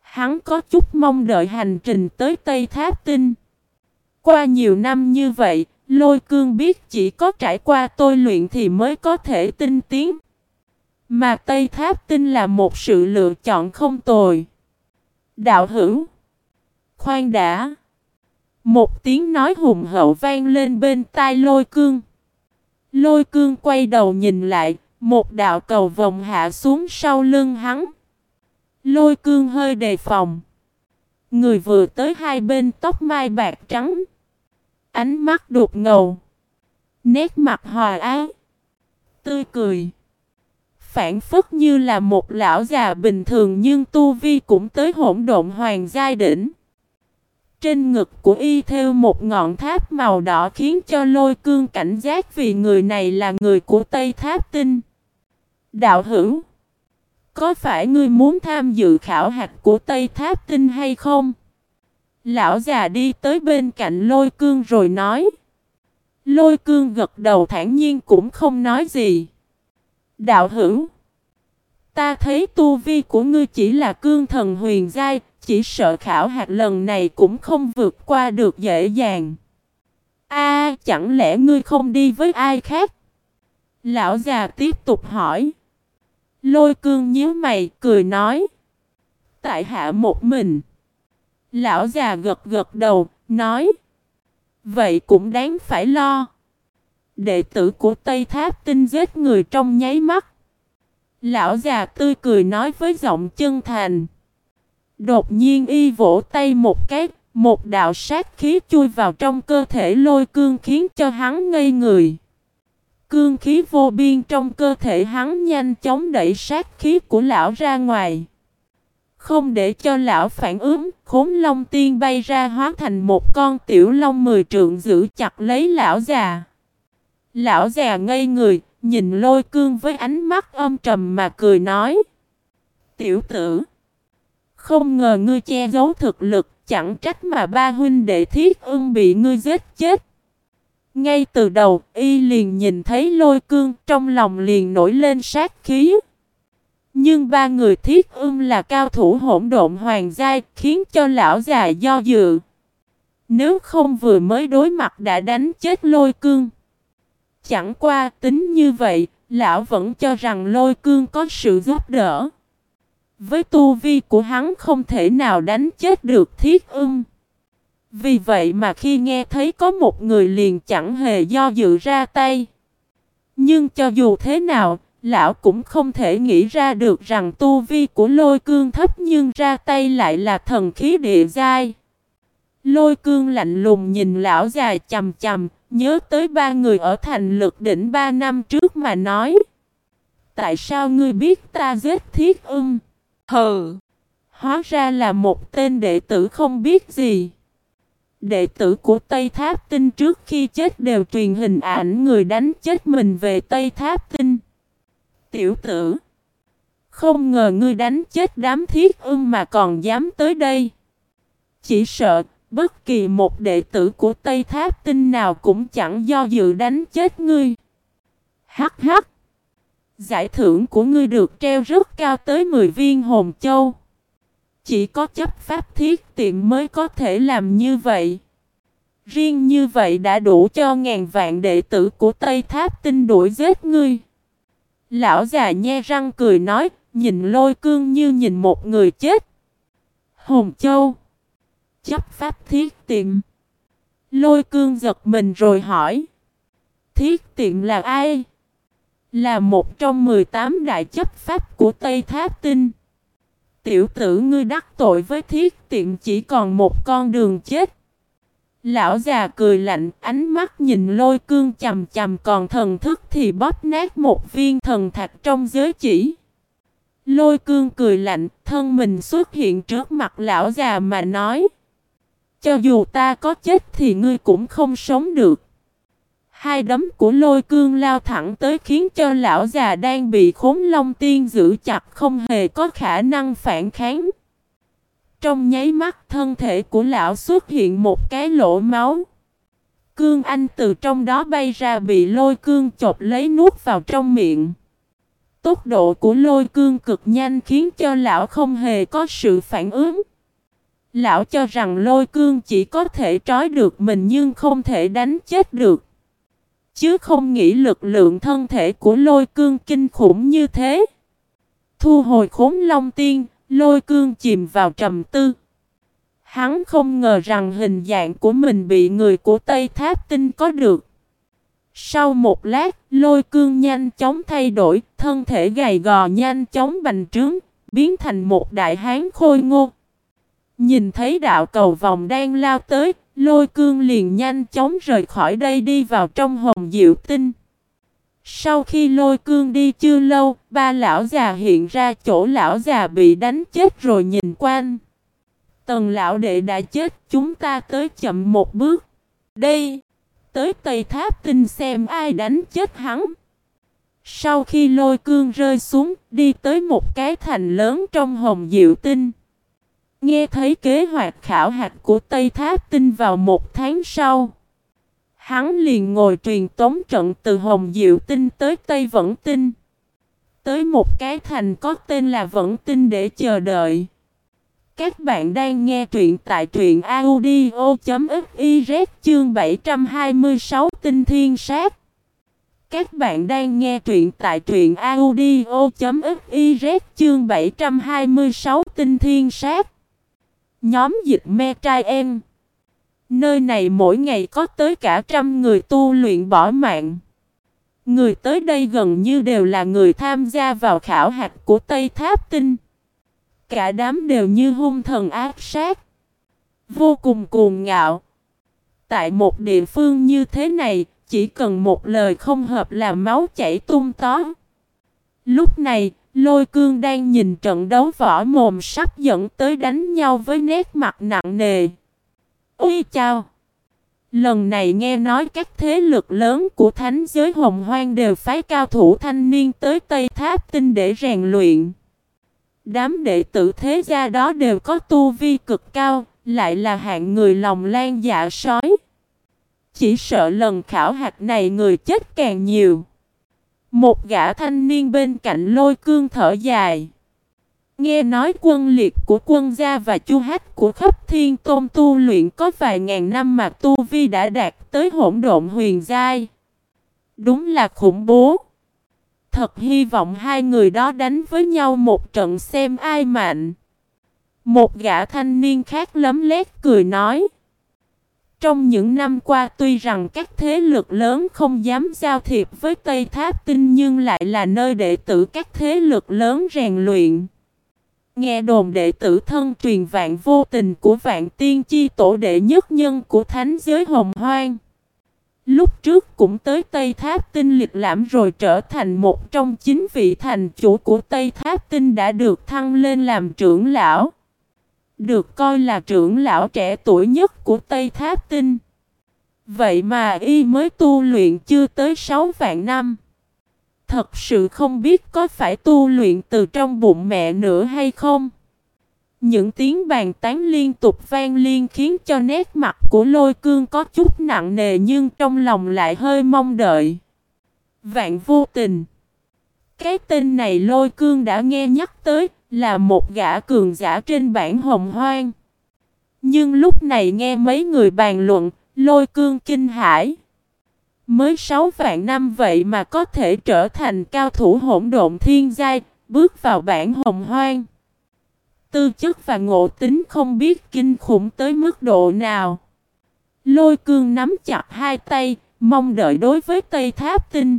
Hắn có chút mong đợi hành trình tới Tây Tháp Tinh. Qua nhiều năm như vậy, lôi cương biết chỉ có trải qua tôi luyện thì mới có thể tinh tiến. Mà Tây Tháp Tinh là một sự lựa chọn không tồi. Đạo hữu. Khoan đã. Một tiếng nói hùng hậu vang lên bên tai lôi cương. Lôi cương quay đầu nhìn lại, một đạo cầu vòng hạ xuống sau lưng hắn. Lôi cương hơi đề phòng. Người vừa tới hai bên tóc mai bạc trắng. Ánh mắt đục ngầu. Nét mặt hòa ái. Tươi cười. Phản phất như là một lão già bình thường nhưng tu vi cũng tới hỗn độn hoàng giai đỉnh. Trên ngực của y theo một ngọn tháp màu đỏ khiến cho lôi cương cảnh giác vì người này là người của Tây Tháp Tinh. Đạo hữu, có phải ngươi muốn tham dự khảo hạch của Tây Tháp Tinh hay không? Lão già đi tới bên cạnh lôi cương rồi nói. Lôi cương gật đầu thản nhiên cũng không nói gì. Đạo hữu, ta thấy tu vi của ngươi chỉ là cương thần huyền giai, chỉ sợ khảo hạt lần này cũng không vượt qua được dễ dàng. A, chẳng lẽ ngươi không đi với ai khác? Lão già tiếp tục hỏi. Lôi cương nhíu mày, cười nói. Tại hạ một mình. Lão già gật gật đầu, nói. Vậy cũng đáng phải lo. Đệ tử của Tây Tháp tinh giết người trong nháy mắt. Lão già tươi cười nói với giọng chân thành. Đột nhiên y vỗ tay một cái, một đạo sát khí chui vào trong cơ thể lôi cương khiến cho hắn ngây người. Cương khí vô biên trong cơ thể hắn nhanh chóng đẩy sát khí của lão ra ngoài. Không để cho lão phản ứng, khốn long tiên bay ra hóa thành một con tiểu long mười trượng giữ chặt lấy lão già. Lão già ngây người, nhìn lôi cương với ánh mắt âm trầm mà cười nói. Tiểu tử, không ngờ ngươi che giấu thực lực, chẳng trách mà ba huynh đệ thiết ưng bị ngươi giết chết. Ngay từ đầu, y liền nhìn thấy lôi cương, trong lòng liền nổi lên sát khí. Nhưng ba người thiết ưng là cao thủ hỗn độn hoàng giai, khiến cho lão già do dự. Nếu không vừa mới đối mặt đã đánh chết lôi cương. Chẳng qua tính như vậy, lão vẫn cho rằng lôi cương có sự giúp đỡ. Với tu vi của hắn không thể nào đánh chết được thiết ưng. Vì vậy mà khi nghe thấy có một người liền chẳng hề do dự ra tay. Nhưng cho dù thế nào, lão cũng không thể nghĩ ra được rằng tu vi của lôi cương thấp nhưng ra tay lại là thần khí địa giai. Lôi cương lạnh lùng nhìn lão già chầm chầm, nhớ tới ba người ở thành lực đỉnh ba năm trước mà nói. Tại sao ngươi biết ta giết thiết ưng? Hừ! Hóa ra là một tên đệ tử không biết gì. Đệ tử của Tây Tháp Tinh trước khi chết đều truyền hình ảnh người đánh chết mình về Tây Tháp Tinh. Tiểu tử! Không ngờ ngươi đánh chết đám thiết ưng mà còn dám tới đây. Chỉ sợ, bất kỳ một đệ tử của Tây Tháp Tinh nào cũng chẳng do dự đánh chết ngươi. Hắc hắc! Giải thưởng của ngươi được treo rất cao tới 10 viên hồn châu. Chỉ có chấp pháp thiết tiện mới có thể làm như vậy. Riêng như vậy đã đủ cho ngàn vạn đệ tử của Tây Tháp tinh đuổi giết ngươi. Lão già nhe răng cười nói, nhìn lôi cương như nhìn một người chết. Hồn Châu Chấp pháp thiết tiện Lôi cương giật mình rồi hỏi. Thiết tiện là ai? Là một trong 18 đại chấp pháp của Tây Tháp Tinh. Tiểu tử ngươi đắc tội với thiết tiện chỉ còn một con đường chết. Lão già cười lạnh, ánh mắt nhìn lôi cương chầm chầm còn thần thức thì bóp nát một viên thần thạch trong giới chỉ. Lôi cương cười lạnh, thân mình xuất hiện trước mặt lão già mà nói. Cho dù ta có chết thì ngươi cũng không sống được. Hai đấm của lôi cương lao thẳng tới khiến cho lão già đang bị khốn long tiên giữ chặt không hề có khả năng phản kháng. Trong nháy mắt, thân thể của lão xuất hiện một cái lỗ máu. Cương anh từ trong đó bay ra bị lôi cương chộp lấy nuốt vào trong miệng. Tốc độ của lôi cương cực nhanh khiến cho lão không hề có sự phản ứng. Lão cho rằng lôi cương chỉ có thể trói được mình nhưng không thể đánh chết được. Chứ không nghĩ lực lượng thân thể của lôi cương kinh khủng như thế. Thu hồi khốn long tiên, lôi cương chìm vào trầm tư. Hắn không ngờ rằng hình dạng của mình bị người của Tây Tháp Tinh có được. Sau một lát, lôi cương nhanh chóng thay đổi, thân thể gầy gò nhanh chóng bành trướng, biến thành một đại hán khôi ngô. Nhìn thấy đạo cầu vòng đang lao tới, lôi cương liền nhanh chóng rời khỏi đây đi vào trong hồng diệu tinh. Sau khi lôi cương đi chưa lâu, ba lão già hiện ra chỗ lão già bị đánh chết rồi nhìn quanh. Tần lão đệ đã chết, chúng ta tới chậm một bước. Đây, tới Tây Tháp Tinh xem ai đánh chết hắn. Sau khi lôi cương rơi xuống, đi tới một cái thành lớn trong hồng diệu tinh. Nghe thấy kế hoạch khảo hạch của Tây Tháp Tinh vào một tháng sau. Hắn liền ngồi truyền tống trận từ Hồng Diệu Tinh tới Tây Vẫn Tinh. Tới một cái thành có tên là Vẫn Tinh để chờ đợi. Các bạn đang nghe truyện tại truyện audio.fiz chương 726 Tinh Thiên Sát. Các bạn đang nghe truyện tại truyện audio.fiz chương 726 Tinh Thiên Sát. Nhóm dịch me trai em. Nơi này mỗi ngày có tới cả trăm người tu luyện bỏ mạng. Người tới đây gần như đều là người tham gia vào khảo hạch của Tây Tháp Tinh. Cả đám đều như hung thần ác sát. Vô cùng cuồng ngạo. Tại một địa phương như thế này, chỉ cần một lời không hợp là máu chảy tung tó. Lúc này, Lôi cương đang nhìn trận đấu võ mồm sắp dẫn tới đánh nhau với nét mặt nặng nề. Ui chào! Lần này nghe nói các thế lực lớn của thánh giới hồng hoang đều phái cao thủ thanh niên tới Tây Tháp Tinh để rèn luyện. Đám đệ tử thế gia đó đều có tu vi cực cao, lại là hạng người lòng lan dạ sói. Chỉ sợ lần khảo hạch này người chết càng nhiều. Một gã thanh niên bên cạnh lôi cương thở dài. Nghe nói quân liệt của quân gia và chu hách của khắp thiên tôn tu luyện có vài ngàn năm mà tu vi đã đạt tới hỗn độn huyền giai. Đúng là khủng bố. Thật hy vọng hai người đó đánh với nhau một trận xem ai mạnh. Một gã thanh niên khác lấm lét cười nói. Trong những năm qua, tuy rằng các thế lực lớn không dám giao thiệp với Tây Tháp Tinh nhưng lại là nơi đệ tử các thế lực lớn rèn luyện. Nghe đồn đệ tử thân truyền vạn vô tình của vạn tiên chi tổ đệ nhất nhân của thánh giới hồng hoang. Lúc trước cũng tới Tây Tháp Tinh liệt lãm rồi trở thành một trong chín vị thành chủ của Tây Tháp Tinh đã được thăng lên làm trưởng lão. Được coi là trưởng lão trẻ tuổi nhất của Tây Tháp Tinh. Vậy mà y mới tu luyện chưa tới 6 vạn năm. Thật sự không biết có phải tu luyện từ trong bụng mẹ nữa hay không. Những tiếng bàn tán liên tục vang liên khiến cho nét mặt của lôi cương có chút nặng nề nhưng trong lòng lại hơi mong đợi. Vạn vô tình. Cái tên này lôi cương đã nghe nhắc tới là một gã cường giả trên bản hồng hoang. Nhưng lúc này nghe mấy người bàn luận, lôi cương kinh hãi. Mới sáu vạn năm vậy mà có thể trở thành cao thủ hỗn độn thiên giai, bước vào bản hồng hoang. Tư chất và ngộ tính không biết kinh khủng tới mức độ nào. Lôi cương nắm chặt hai tay, mong đợi đối với Tây Tháp Tinh.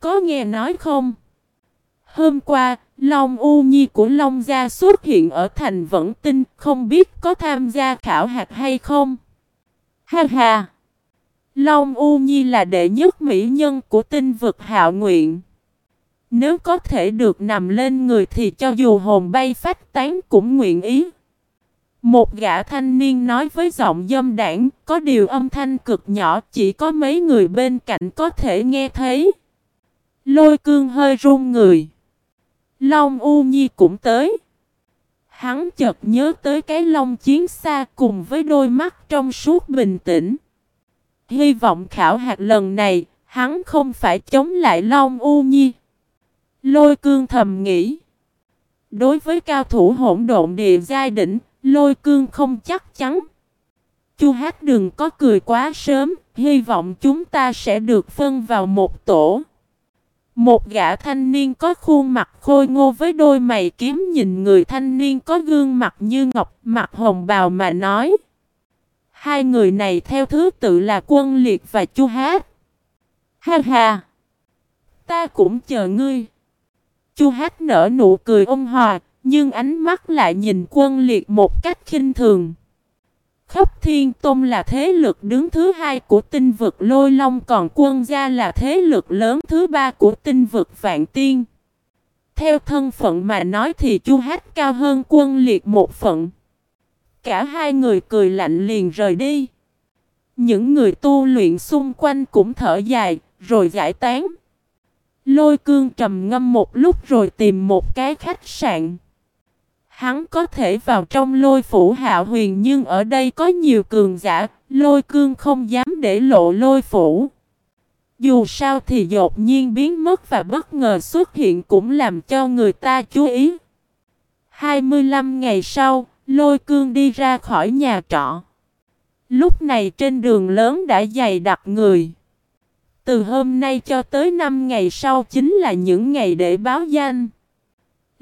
Có nghe nói không? Hôm qua, Long U Nhi của Long Gia xuất hiện ở thành Vẫn Tinh, không biết có tham gia khảo hạt hay không? Ha ha! Long U Nhi là đệ nhất mỹ nhân của tinh vực hạo nguyện. Nếu có thể được nằm lên người thì cho dù hồn bay phách tán cũng nguyện ý. Một gã thanh niên nói với giọng dâm đảng, có điều âm thanh cực nhỏ, chỉ có mấy người bên cạnh có thể nghe thấy. Lôi cương hơi run người. Long U Nhi cũng tới. Hắn chợt nhớ tới cái long chiến xa cùng với đôi mắt trong suốt bình tĩnh. Hy vọng khảo hạt lần này, hắn không phải chống lại Long U Nhi. Lôi cương thầm nghĩ. Đối với cao thủ hỗn độn địa giai đỉnh, lôi cương không chắc chắn. Chu hát đừng có cười quá sớm, hy vọng chúng ta sẽ được phân vào một tổ. Một gã thanh niên có khuôn mặt khôi ngô với đôi mày kiếm nhìn người thanh niên có gương mặt như ngọc, mặt hồng bào mà nói. Hai người này theo thứ tự là quân liệt và chu hát. Ha ha! Ta cũng chờ ngươi. Chu hát nở nụ cười ôn hòa, nhưng ánh mắt lại nhìn quân liệt một cách khinh thường. Khắp Thiên Tôn là thế lực đứng thứ hai của tinh vực Lôi Long còn quân gia là thế lực lớn thứ ba của tinh vực Vạn Tiên. Theo thân phận mà nói thì Chu Hát cao hơn quân liệt một phận. Cả hai người cười lạnh liền rời đi. Những người tu luyện xung quanh cũng thở dài, rồi giải tán. Lôi cương trầm ngâm một lúc rồi tìm một cái khách sạn. Hắn có thể vào trong lôi phủ hạo huyền nhưng ở đây có nhiều cường giả, lôi cương không dám để lộ lôi phủ. Dù sao thì dột nhiên biến mất và bất ngờ xuất hiện cũng làm cho người ta chú ý. 25 ngày sau, lôi cương đi ra khỏi nhà trọ. Lúc này trên đường lớn đã dày đặc người. Từ hôm nay cho tới 5 ngày sau chính là những ngày để báo danh.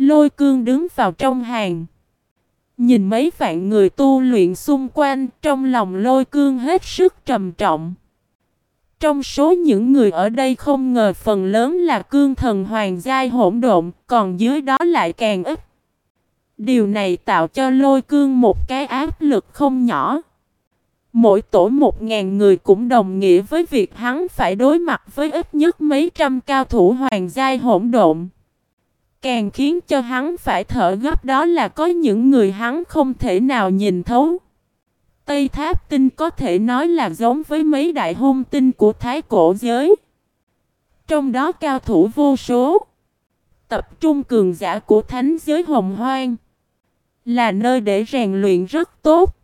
Lôi cương đứng vào trong hàng. Nhìn mấy vạn người tu luyện xung quanh, trong lòng lôi cương hết sức trầm trọng. Trong số những người ở đây không ngờ phần lớn là cương thần hoàng giai hỗn độn, còn dưới đó lại càng ít. Điều này tạo cho lôi cương một cái áp lực không nhỏ. Mỗi tổ một ngàn người cũng đồng nghĩa với việc hắn phải đối mặt với ít nhất mấy trăm cao thủ hoàng giai hỗn độn. Càng khiến cho hắn phải thở gấp, đó là có những người hắn không thể nào nhìn thấu. Tây Tháp Tinh có thể nói là giống với mấy đại hung tinh của Thái Cổ giới. Trong đó cao thủ vô số. Tập trung cường giả của Thánh giới hồng hoang. Là nơi để rèn luyện rất tốt.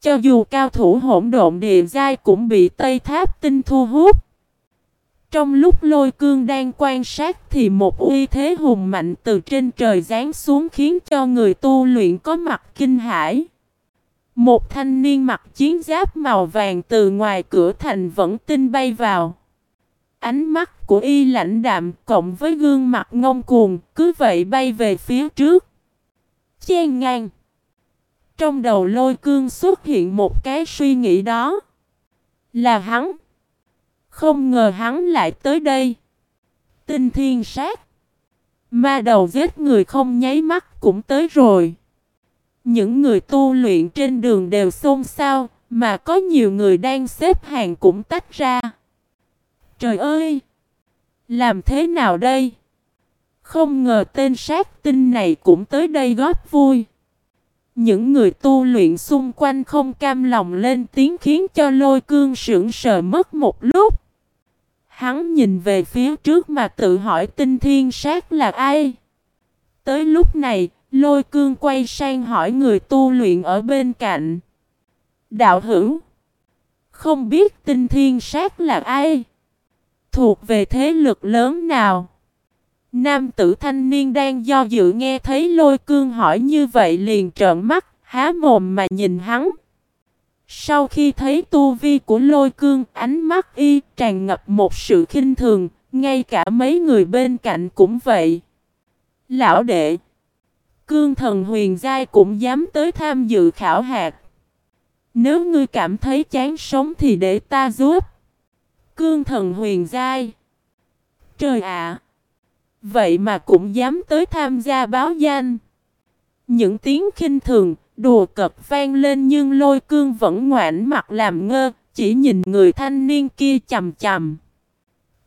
Cho dù cao thủ hỗn độn địa giai cũng bị Tây Tháp Tinh thu hút. Trong lúc lôi cương đang quan sát thì một uy thế hùng mạnh từ trên trời giáng xuống khiến cho người tu luyện có mặt kinh hãi. Một thanh niên mặc chiến giáp màu vàng từ ngoài cửa thành vẫn tinh bay vào. Ánh mắt của y lãnh đạm cộng với gương mặt ngông cuồng cứ vậy bay về phía trước. Chen ngang. Trong đầu lôi cương xuất hiện một cái suy nghĩ đó. Là hắn. Không ngờ hắn lại tới đây. Tinh thiên sát. Ma đầu giết người không nháy mắt cũng tới rồi. Những người tu luyện trên đường đều xôn xao, mà có nhiều người đang xếp hàng cũng tách ra. Trời ơi! Làm thế nào đây? Không ngờ tên sát tinh này cũng tới đây góp vui. Những người tu luyện xung quanh không cam lòng lên tiếng khiến cho lôi cương sững sờ mất một lúc. Hắn nhìn về phía trước mà tự hỏi tinh thiên sát là ai. Tới lúc này, lôi cương quay sang hỏi người tu luyện ở bên cạnh. Đạo hữu, không biết tinh thiên sát là ai? Thuộc về thế lực lớn nào? Nam tử thanh niên đang do dự nghe thấy lôi cương hỏi như vậy liền trợn mắt, há mồm mà nhìn hắn. Sau khi thấy tu vi của lôi cương, ánh mắt y tràn ngập một sự khinh thường, ngay cả mấy người bên cạnh cũng vậy. Lão đệ, cương thần huyền giai cũng dám tới tham dự khảo hạt. Nếu ngươi cảm thấy chán sống thì để ta giúp. Cương thần huyền giai. Trời ạ! Vậy mà cũng dám tới tham gia báo danh. Những tiếng khinh thường, đùa cợt vang lên nhưng lôi cương vẫn ngoảnh mặt làm ngơ, chỉ nhìn người thanh niên kia chầm chầm.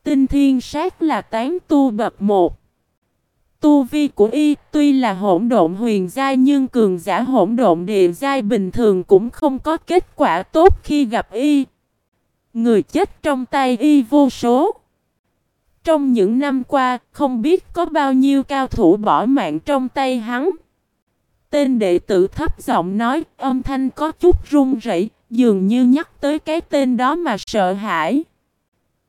Tinh thiên sát là tán tu bậc một. Tu vi của y tuy là hỗn độn huyền giai nhưng cường giả hỗn độn địa giai bình thường cũng không có kết quả tốt khi gặp y. Người chết trong tay y vô số. Trong những năm qua, không biết có bao nhiêu cao thủ bỏ mạng trong tay hắn. Tên đệ tử thấp giọng nói, âm thanh có chút run rẩy, dường như nhắc tới cái tên đó mà sợ hãi.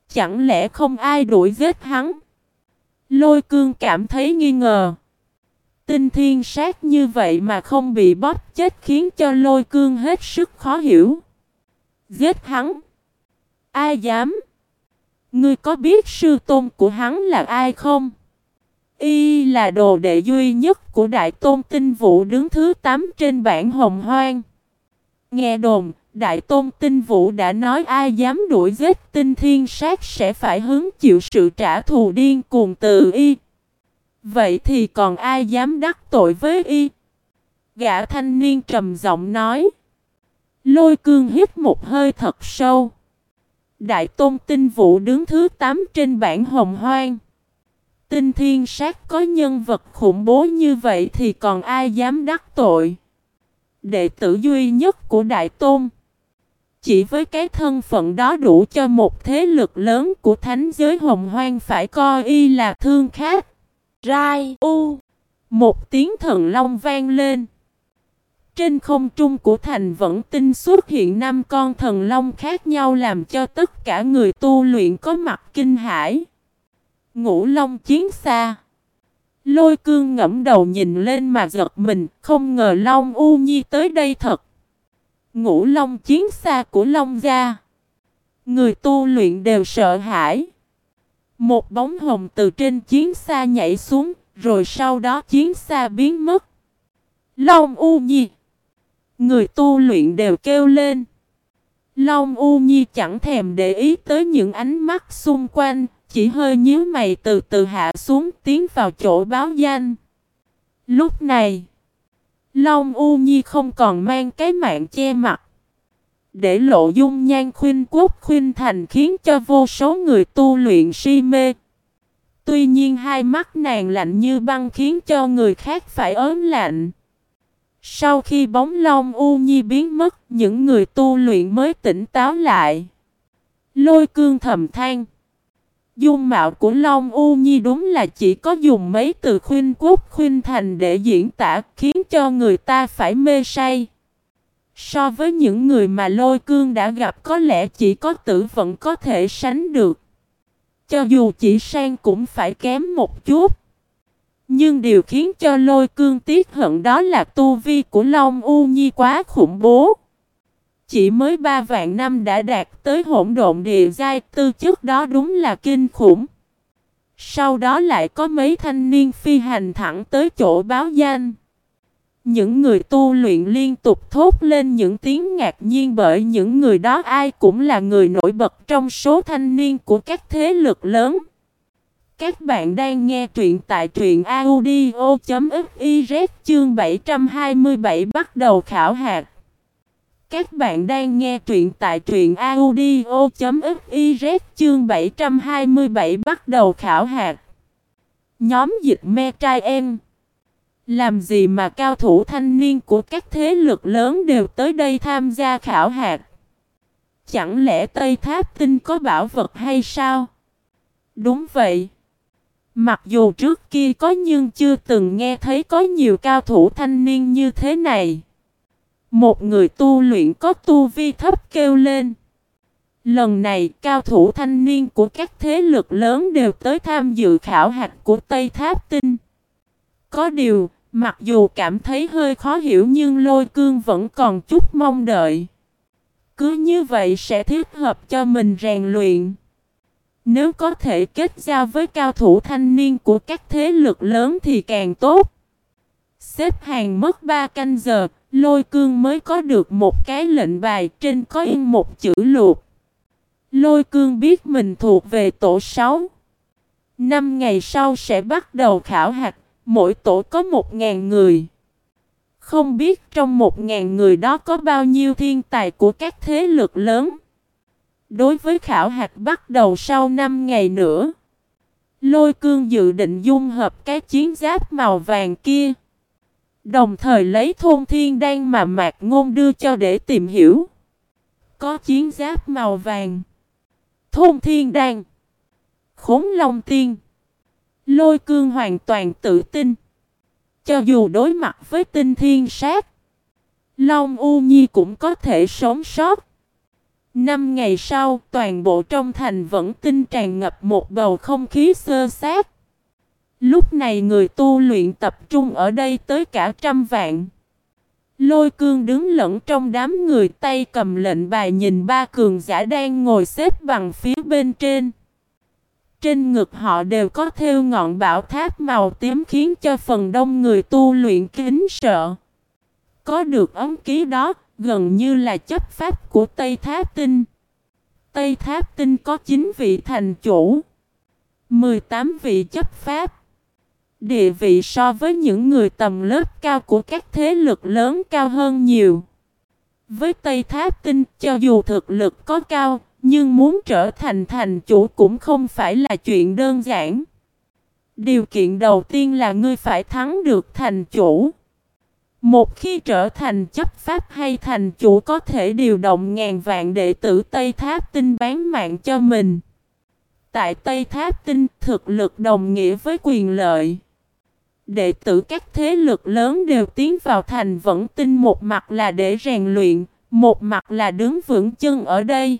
Chẳng lẽ không ai đuổi giết hắn? Lôi cương cảm thấy nghi ngờ. Tinh thiên sát như vậy mà không bị bóp chết khiến cho lôi cương hết sức khó hiểu. Giết hắn. Ai dám? Ngươi có biết sư tôn của hắn là ai không? Y là đồ đệ duy nhất của Đại Tôn Tinh Vũ đứng thứ 8 trên bảng hồng hoang. Nghe đồn, Đại Tôn Tinh Vũ đã nói ai dám đuổi giết tinh thiên sát sẽ phải hứng chịu sự trả thù điên cuồng từ Y. Vậy thì còn ai dám đắc tội với Y? Gã thanh niên trầm giọng nói. Lôi cương hít một hơi thật sâu. Đại Tôn Tinh Vũ đứng thứ 8 trên bảng hồng hoang. Tinh thiên sát có nhân vật khủng bố như vậy thì còn ai dám đắc tội. Đệ tử duy nhất của Đại Tôn. Chỉ với cái thân phận đó đủ cho một thế lực lớn của thánh giới hồng hoang phải coi y là thương khác. Rai U. Một tiếng thần long vang lên. Trên không trung của thành vẫn tinh xuất hiện năm con thần long khác nhau làm cho tất cả người tu luyện có mặt kinh hãi. Ngũ long chiến xa. Lôi cương ngẫm đầu nhìn lên mà giật mình, không ngờ Long U Nhi tới đây thật. Ngũ long chiến xa của Long gia. Người tu luyện đều sợ hãi. Một bóng hồng từ trên chiến xa nhảy xuống, rồi sau đó chiến xa biến mất. Long U Nhi. Người tu luyện đều kêu lên. Long U Nhi chẳng thèm để ý tới những ánh mắt xung quanh, chỉ hơi nhíu mày từ từ hạ xuống tiến vào chỗ báo danh. Lúc này, Long U Nhi không còn mang cái mạng che mặt. Để lộ dung nhan khuyên quốc khuyên thành khiến cho vô số người tu luyện si mê. Tuy nhiên hai mắt nàng lạnh như băng khiến cho người khác phải ớn lạnh. Sau khi bóng long U Nhi biến mất, những người tu luyện mới tỉnh táo lại. Lôi cương thầm than. Dung mạo của Long U Nhi đúng là chỉ có dùng mấy từ khuyên quốc, khuyên thành để diễn tả, khiến cho người ta phải mê say. So với những người mà lôi cương đã gặp, có lẽ chỉ có tử vận có thể sánh được. Cho dù chỉ sang cũng phải kém một chút. Nhưng điều khiến cho lôi cương tiếc hận đó là tu vi của Long U Nhi quá khủng bố. Chỉ mới ba vạn năm đã đạt tới hỗn độn địa giai, tư trước đó đúng là kinh khủng. Sau đó lại có mấy thanh niên phi hành thẳng tới chỗ báo danh. Những người tu luyện liên tục thốt lên những tiếng ngạc nhiên bởi những người đó ai cũng là người nổi bật trong số thanh niên của các thế lực lớn. Các bạn đang nghe truyện tại truyện audio.fiz chương 727 bắt đầu khảo hạt. Các bạn đang nghe truyện tại truyện audio.fiz chương 727 bắt đầu khảo hạt. Nhóm dịch me trai em. Làm gì mà cao thủ thanh niên của các thế lực lớn đều tới đây tham gia khảo hạt? Chẳng lẽ Tây Tháp Tinh có bảo vật hay sao? Đúng vậy. Mặc dù trước kia có nhưng chưa từng nghe thấy có nhiều cao thủ thanh niên như thế này. Một người tu luyện có tu vi thấp kêu lên. Lần này cao thủ thanh niên của các thế lực lớn đều tới tham dự khảo hạch của Tây Tháp Tinh. Có điều, mặc dù cảm thấy hơi khó hiểu nhưng lôi cương vẫn còn chút mong đợi. Cứ như vậy sẽ thiết hợp cho mình rèn luyện. Nếu có thể kết giao với cao thủ thanh niên của các thế lực lớn thì càng tốt. Xếp hàng mất 3 canh giờ, lôi cương mới có được một cái lệnh bài trên có in một chữ luộc. Lôi cương biết mình thuộc về tổ 6. Năm ngày sau sẽ bắt đầu khảo hạch, mỗi tổ có 1.000 người. Không biết trong 1.000 người đó có bao nhiêu thiên tài của các thế lực lớn. Đối với khảo hạch bắt đầu sau 5 ngày nữa, Lôi cương dự định dung hợp cái chiến giáp màu vàng kia. Đồng thời lấy thôn thiên đan mà mạc ngôn đưa cho để tìm hiểu. Có chiến giáp màu vàng. Thôn thiên đan. Khốn long tiên. Lôi cương hoàn toàn tự tin. Cho dù đối mặt với tinh thiên sát. Long U Nhi cũng có thể sống sót. Năm ngày sau, toàn bộ trong thành vẫn tinh tràn ngập một bầu không khí sơ sát. Lúc này người tu luyện tập trung ở đây tới cả trăm vạn. Lôi cương đứng lẫn trong đám người tay cầm lệnh bài nhìn ba cường giả đang ngồi xếp bằng phía bên trên. Trên ngực họ đều có theo ngọn bảo tháp màu tím khiến cho phần đông người tu luyện kính sợ. Có được ống ký đó, gần như là chấp pháp của Tây Tháp Tinh. Tây Tháp Tinh có 9 vị thành chủ, 18 vị chấp pháp. Địa vị so với những người tầm lớp cao của các thế lực lớn cao hơn nhiều. Với Tây Tháp Tinh, cho dù thực lực có cao, nhưng muốn trở thành thành chủ cũng không phải là chuyện đơn giản. Điều kiện đầu tiên là ngươi phải thắng được thành chủ. Một khi trở thành chấp pháp hay thành chủ có thể điều động ngàn vạn đệ tử Tây Tháp Tinh bán mạng cho mình. Tại Tây Tháp Tinh, thực lực đồng nghĩa với quyền lợi. Đệ tử các thế lực lớn đều tiến vào thành vẫn tinh một mặt là để rèn luyện, một mặt là đứng vững chân ở đây.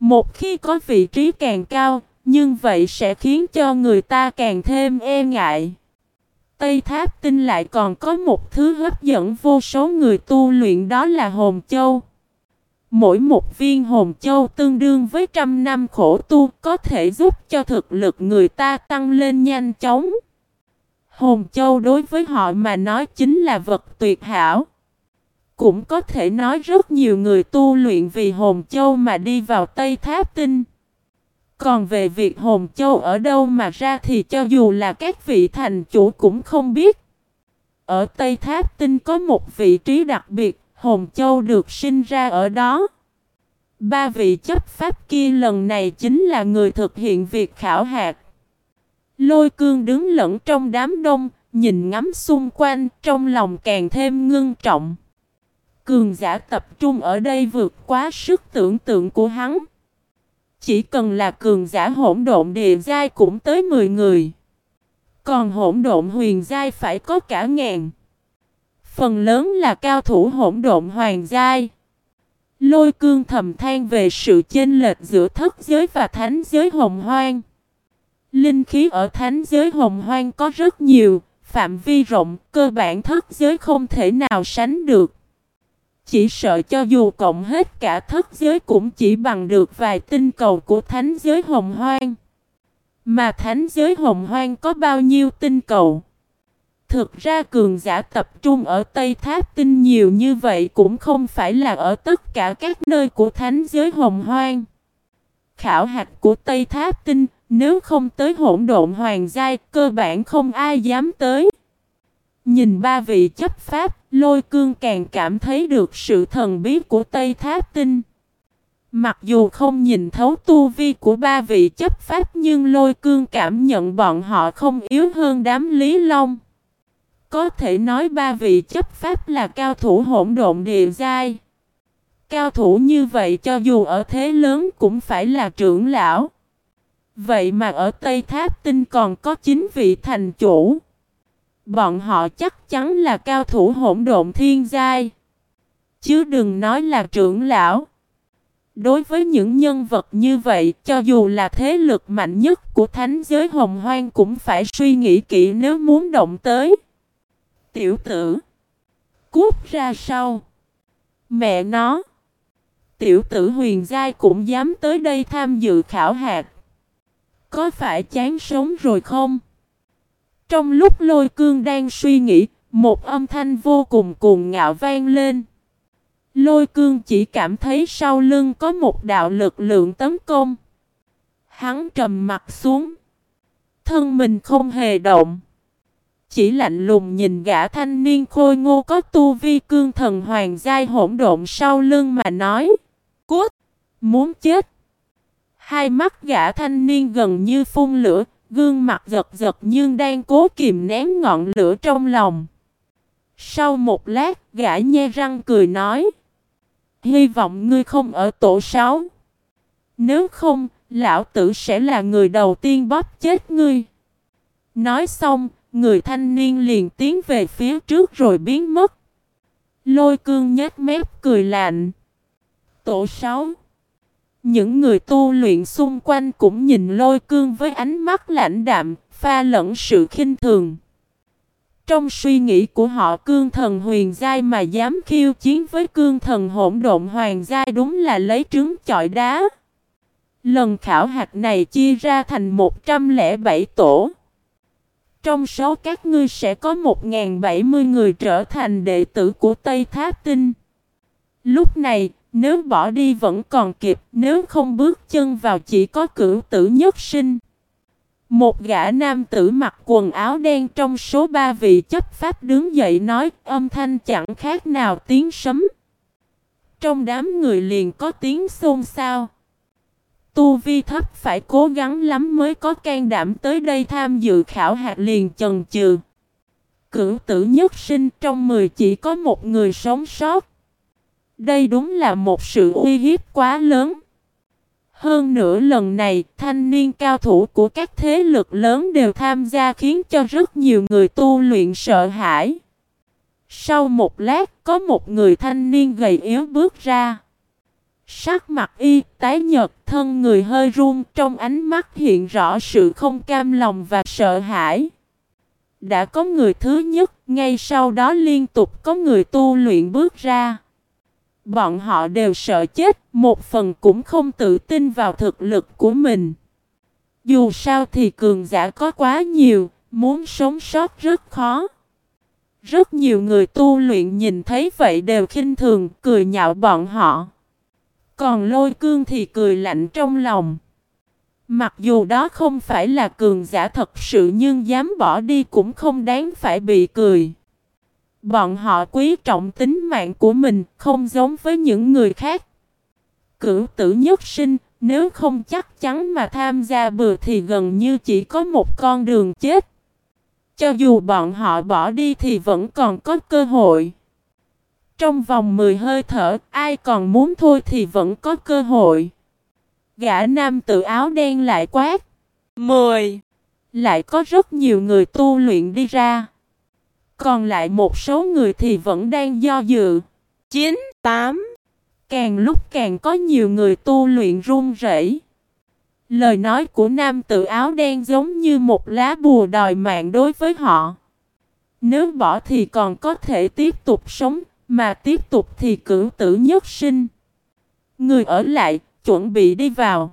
Một khi có vị trí càng cao, nhưng vậy sẽ khiến cho người ta càng thêm e ngại. Tây Tháp Tinh lại còn có một thứ hấp dẫn vô số người tu luyện đó là hồn châu. Mỗi một viên hồn châu tương đương với trăm năm khổ tu có thể giúp cho thực lực người ta tăng lên nhanh chóng. Hồn châu đối với họ mà nói chính là vật tuyệt hảo. Cũng có thể nói rất nhiều người tu luyện vì hồn châu mà đi vào Tây Tháp Tinh. Còn về việc hồn châu ở đâu mà ra thì cho dù là các vị thành chủ cũng không biết. Ở Tây Tháp Tinh có một vị trí đặc biệt, hồn châu được sinh ra ở đó. Ba vị chấp pháp kia lần này chính là người thực hiện việc khảo hạt. Lôi cương đứng lẫn trong đám đông, nhìn ngắm xung quanh, trong lòng càng thêm ngưng trọng. Cường giả tập trung ở đây vượt quá sức tưởng tượng của hắn. Chỉ cần là cường giả hỗn độn địa giai cũng tới 10 người. Còn hỗn độn huyền giai phải có cả ngàn. Phần lớn là cao thủ hỗn độn hoàng giai. Lôi cương thầm than về sự chênh lệch giữa thất giới và thánh giới hồng hoang. Linh khí ở thánh giới hồng hoang có rất nhiều, phạm vi rộng, cơ bản thất giới không thể nào sánh được. Chỉ sợ cho dù cộng hết cả thất giới cũng chỉ bằng được vài tinh cầu của thánh giới hồng hoang. Mà thánh giới hồng hoang có bao nhiêu tinh cầu? Thực ra cường giả tập trung ở Tây Tháp Tinh nhiều như vậy cũng không phải là ở tất cả các nơi của thánh giới hồng hoang. Khảo hạch của Tây Tháp Tinh, nếu không tới hỗn độn hoàng giai, cơ bản không ai dám tới. Nhìn ba vị chấp pháp, lôi cương càng cảm thấy được sự thần bí của Tây Tháp Tinh. Mặc dù không nhìn thấu tu vi của ba vị chấp pháp nhưng lôi cương cảm nhận bọn họ không yếu hơn đám Lý Long. Có thể nói ba vị chấp pháp là cao thủ hỗn độn địa giai. Cao thủ như vậy cho dù ở thế lớn cũng phải là trưởng lão. Vậy mà ở Tây Tháp Tinh còn có 9 vị thành chủ. Bọn họ chắc chắn là cao thủ hỗn độn thiên giai. Chứ đừng nói là trưởng lão. Đối với những nhân vật như vậy, cho dù là thế lực mạnh nhất của thánh giới hồng hoang cũng phải suy nghĩ kỹ nếu muốn động tới. Tiểu tử. Cút ra sau. Mẹ nó. Tiểu tử huyền giai cũng dám tới đây tham dự khảo hạt. Có phải chán sống rồi không? Trong lúc lôi cương đang suy nghĩ, một âm thanh vô cùng cuồng ngạo vang lên. Lôi cương chỉ cảm thấy sau lưng có một đạo lực lượng tấn công. Hắn trầm mặt xuống. Thân mình không hề động. Chỉ lạnh lùng nhìn gã thanh niên khôi ngô có tu vi cương thần hoàng giai hỗn độn sau lưng mà nói. Cút! Muốn chết! Hai mắt gã thanh niên gần như phun lửa, gương mặt giật giật nhưng đang cố kìm nén ngọn lửa trong lòng. Sau một lát, gã nhe răng cười nói. Hy vọng ngươi không ở tổ sáu. Nếu không, lão tử sẽ là người đầu tiên bóp chết ngươi. Nói xong, người thanh niên liền tiến về phía trước rồi biến mất. Lôi cương nhếch mép cười lạnh. Tổ sáu. Những người tu luyện xung quanh cũng nhìn lôi cương với ánh mắt lãnh đạm, pha lẫn sự khinh thường. Trong suy nghĩ của họ cương thần huyền giai mà dám khiêu chiến với cương thần hỗn độn hoàng giai đúng là lấy trứng chọi đá. Lần khảo hạch này chia ra thành 107 tổ. Trong số các ngươi sẽ có 1070 người trở thành đệ tử của Tây Tháp Tinh. Lúc này, nếu bỏ đi vẫn còn kịp, nếu không bước chân vào chỉ có cửu tử nhất sinh. Một gã nam tử mặc quần áo đen trong số ba vị chấp pháp đứng dậy nói âm thanh chẳng khác nào tiếng sấm. Trong đám người liền có tiếng xôn xao. Tu vi thấp phải cố gắng lắm mới có can đảm tới đây tham dự khảo hạt liền chần chừ. Cửu tử nhất sinh trong mười chỉ có một người sống sót. Đây đúng là một sự uy hiếp quá lớn. Hơn nữa lần này, thanh niên cao thủ của các thế lực lớn đều tham gia khiến cho rất nhiều người tu luyện sợ hãi. Sau một lát, có một người thanh niên gầy yếu bước ra. Sắc mặt y, tái nhợt, thân người hơi run, trong ánh mắt hiện rõ sự không cam lòng và sợ hãi. Đã có người thứ nhất, ngay sau đó liên tục có người tu luyện bước ra. Bọn họ đều sợ chết, một phần cũng không tự tin vào thực lực của mình. Dù sao thì cường giả có quá nhiều, muốn sống sót rất khó. Rất nhiều người tu luyện nhìn thấy vậy đều khinh thường, cười nhạo bọn họ. Còn lôi cương thì cười lạnh trong lòng. Mặc dù đó không phải là cường giả thật sự nhưng dám bỏ đi cũng không đáng phải bị cười. Bọn họ quý trọng tính mạng của mình, không giống với những người khác. Cửu tử nhất sinh, nếu không chắc chắn mà tham gia bừa thì gần như chỉ có một con đường chết. Cho dù bọn họ bỏ đi thì vẫn còn có cơ hội. Trong vòng 10 hơi thở, ai còn muốn thôi thì vẫn có cơ hội. Gã nam tự áo đen lại quát. 10. Lại có rất nhiều người tu luyện đi ra. Còn lại một số người thì vẫn đang do dự. 9, 8. Càng lúc càng có nhiều người tu luyện run rẩy. Lời nói của nam tự áo đen giống như một lá bùa đòi mạng đối với họ. Nếu bỏ thì còn có thể tiếp tục sống, mà tiếp tục thì cử tử nhất sinh. Người ở lại, chuẩn bị đi vào.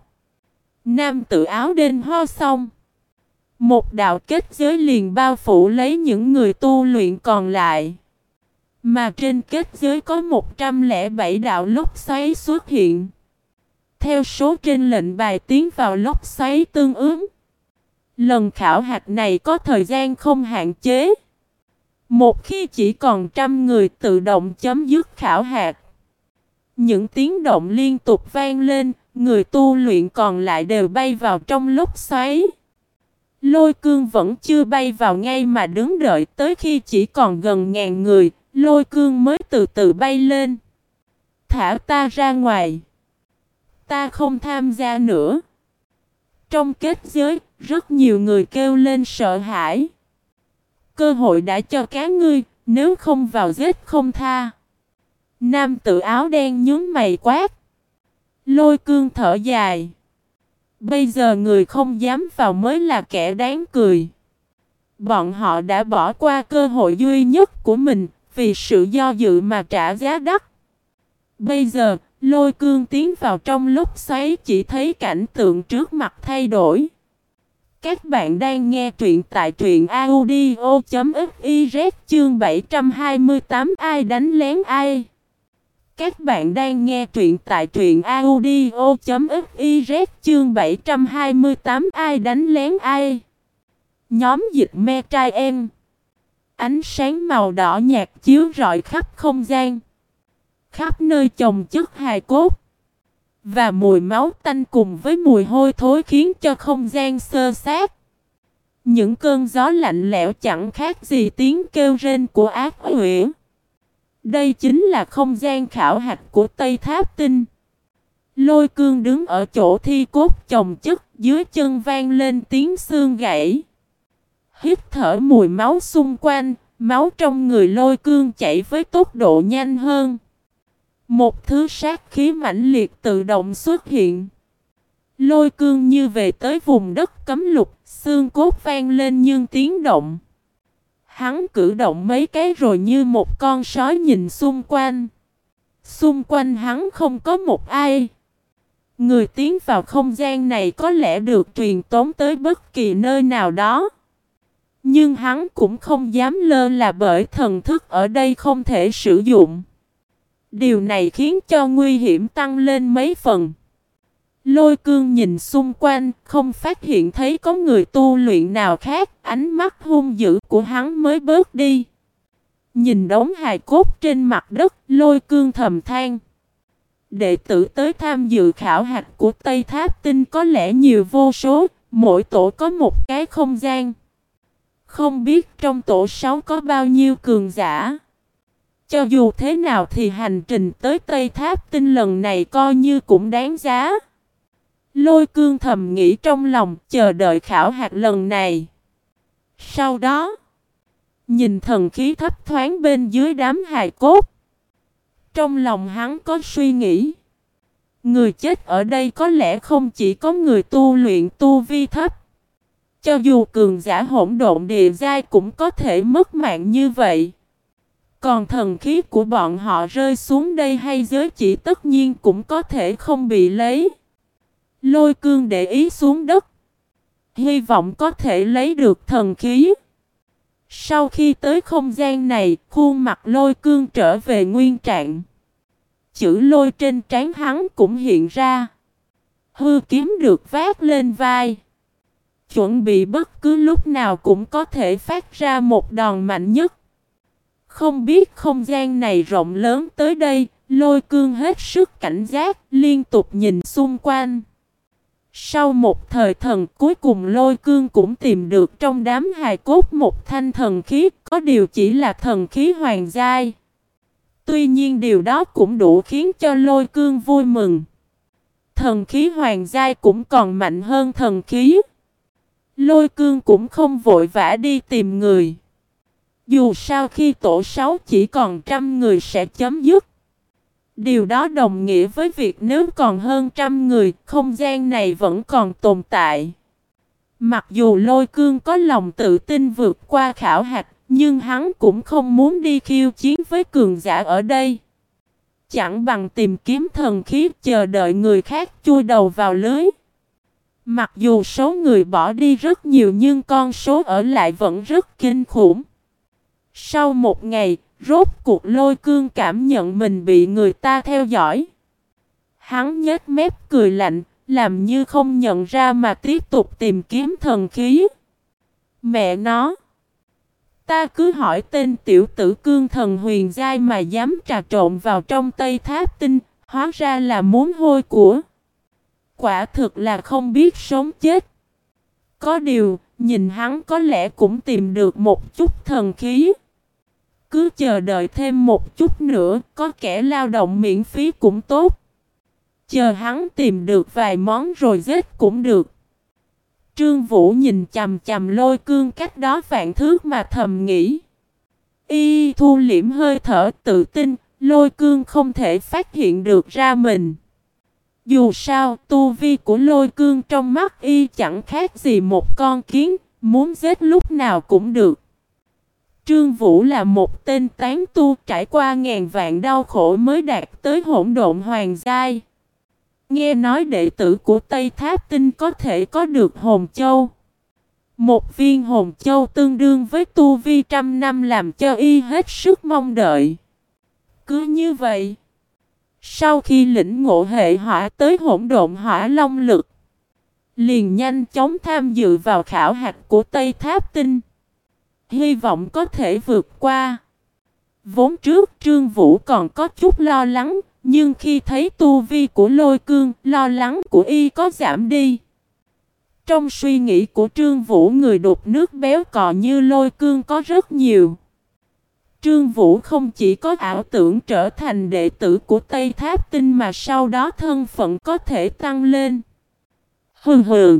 Nam tự áo đen ho xong. Một đạo kết giới liền bao phủ lấy những người tu luyện còn lại. Mà trên kết giới có 107 đạo lốc xoáy xuất hiện. Theo số trên lệnh bài tiến vào lốc xoáy tương ứng. Lần khảo hạt này có thời gian không hạn chế. Một khi chỉ còn trăm người tự động chấm dứt khảo hạt. Những tiếng động liên tục vang lên, người tu luyện còn lại đều bay vào trong lốc xoáy. Lôi cương vẫn chưa bay vào ngay mà đứng đợi tới khi chỉ còn gần ngàn người, lôi cương mới từ từ bay lên. Thả ta ra ngoài. Ta không tham gia nữa. Trong kết giới, rất nhiều người kêu lên sợ hãi. Cơ hội đã cho cá ngươi, nếu không vào giết không tha. Nam tự áo đen nhướng mày quát. Lôi cương thở dài. Bây giờ người không dám vào mới là kẻ đáng cười. Bọn họ đã bỏ qua cơ hội duy nhất của mình, vì sự do dự mà trả giá đắt. Bây giờ, lôi cương tiến vào trong lúc xoáy chỉ thấy cảnh tượng trước mặt thay đổi. Các bạn đang nghe truyện tại truyện audio.fiz chương 728 ai đánh lén ai. Các bạn đang nghe truyện tại truyện audio.fiz chương 728 ai đánh lén ai. Nhóm dịch me trai em. Ánh sáng màu đỏ nhạt chiếu rọi khắp không gian. Khắp nơi chồng chất hài cốt. Và mùi máu tanh cùng với mùi hôi thối khiến cho không gian sơ sát. Những cơn gió lạnh lẽo chẳng khác gì tiếng kêu rên của ác huyễn đây chính là không gian khảo hạch của Tây Tháp Tinh. Lôi cương đứng ở chỗ thi cốt chồng chất, dưới chân vang lên tiếng xương gãy. Hít thở mùi máu xung quanh, máu trong người lôi cương chảy với tốc độ nhanh hơn. Một thứ sát khí mãnh liệt tự động xuất hiện. Lôi cương như về tới vùng đất cấm lục, xương cốt vang lên nhưng tiếng động. Hắn cử động mấy cái rồi như một con sói nhìn xung quanh. Xung quanh hắn không có một ai. Người tiến vào không gian này có lẽ được truyền tống tới bất kỳ nơi nào đó. Nhưng hắn cũng không dám lơ là bởi thần thức ở đây không thể sử dụng. Điều này khiến cho nguy hiểm tăng lên mấy phần. Lôi cương nhìn xung quanh, không phát hiện thấy có người tu luyện nào khác, ánh mắt hung dữ của hắn mới bớt đi. Nhìn đống hài cốt trên mặt đất, lôi cương thầm than. Đệ tử tới tham dự khảo hạch của Tây Tháp Tinh có lẽ nhiều vô số, mỗi tổ có một cái không gian. Không biết trong tổ 6 có bao nhiêu cường giả. Cho dù thế nào thì hành trình tới Tây Tháp Tinh lần này coi như cũng đáng giá. Lôi cương thầm nghĩ trong lòng chờ đợi khảo hạt lần này. Sau đó, nhìn thần khí thấp thoáng bên dưới đám hài cốt. Trong lòng hắn có suy nghĩ. Người chết ở đây có lẽ không chỉ có người tu luyện tu vi thấp. Cho dù cường giả hỗn độn địa giai cũng có thể mất mạng như vậy. Còn thần khí của bọn họ rơi xuống đây hay giới chỉ tất nhiên cũng có thể không bị lấy. Lôi cương để ý xuống đất. Hy vọng có thể lấy được thần khí. Sau khi tới không gian này, khuôn mặt lôi cương trở về nguyên trạng. Chữ lôi trên trán hắn cũng hiện ra. Hư kiếm được vác lên vai. Chuẩn bị bất cứ lúc nào cũng có thể phát ra một đòn mạnh nhất. Không biết không gian này rộng lớn tới đây, lôi cương hết sức cảnh giác, liên tục nhìn xung quanh. Sau một thời thần cuối cùng lôi cương cũng tìm được trong đám hài cốt một thanh thần khí, có điều chỉ là thần khí hoàng giai. Tuy nhiên điều đó cũng đủ khiến cho lôi cương vui mừng. Thần khí hoàng giai cũng còn mạnh hơn thần khí. Lôi cương cũng không vội vã đi tìm người. Dù sao khi tổ sáu chỉ còn trăm người sẽ chấm dứt. Điều đó đồng nghĩa với việc nếu còn hơn trăm người, không gian này vẫn còn tồn tại. Mặc dù lôi cương có lòng tự tin vượt qua khảo hạch, nhưng hắn cũng không muốn đi khiêu chiến với cường giả ở đây. Chẳng bằng tìm kiếm thần khí chờ đợi người khác chui đầu vào lưới. Mặc dù số người bỏ đi rất nhiều nhưng con số ở lại vẫn rất kinh khủng. Sau một ngày, rốt cuộc lôi cương cảm nhận mình bị người ta theo dõi. Hắn nhếch mép cười lạnh, làm như không nhận ra mà tiếp tục tìm kiếm thần khí. Mẹ nó! Ta cứ hỏi tên tiểu tử cương thần huyền giai mà dám trà trộn vào trong tây tháp tinh, hóa ra là muốn hôi của. Quả thực là không biết sống chết. Có điều, nhìn hắn có lẽ cũng tìm được một chút thần khí. Cứ chờ đợi thêm một chút nữa, có kẻ lao động miễn phí cũng tốt. Chờ hắn tìm được vài món rồi giết cũng được. Trương Vũ nhìn chầm chầm lôi cương cách đó vạn thước mà thầm nghĩ. Y thu liễm hơi thở tự tin, lôi cương không thể phát hiện được ra mình. Dù sao, tu vi của lôi cương trong mắt y chẳng khác gì một con kiến, muốn giết lúc nào cũng được. Trương Vũ là một tên tán tu trải qua ngàn vạn đau khổ mới đạt tới hỗn độn hoàng giai. Nghe nói đệ tử của Tây Tháp Tinh có thể có được hồn châu. Một viên hồn châu tương đương với tu vi trăm năm làm cho y hết sức mong đợi. Cứ như vậy, sau khi lĩnh ngộ hệ hỏa tới hỗn độn hỏa long lực, liền nhanh chóng tham dự vào khảo hạch của Tây Tháp Tinh. Hy vọng có thể vượt qua. Vốn trước Trương Vũ còn có chút lo lắng, nhưng khi thấy tu vi của lôi cương, lo lắng của y có giảm đi. Trong suy nghĩ của Trương Vũ người đột nước béo cò như lôi cương có rất nhiều. Trương Vũ không chỉ có ảo tưởng trở thành đệ tử của Tây Tháp Tinh mà sau đó thân phận có thể tăng lên. Hừ hừ.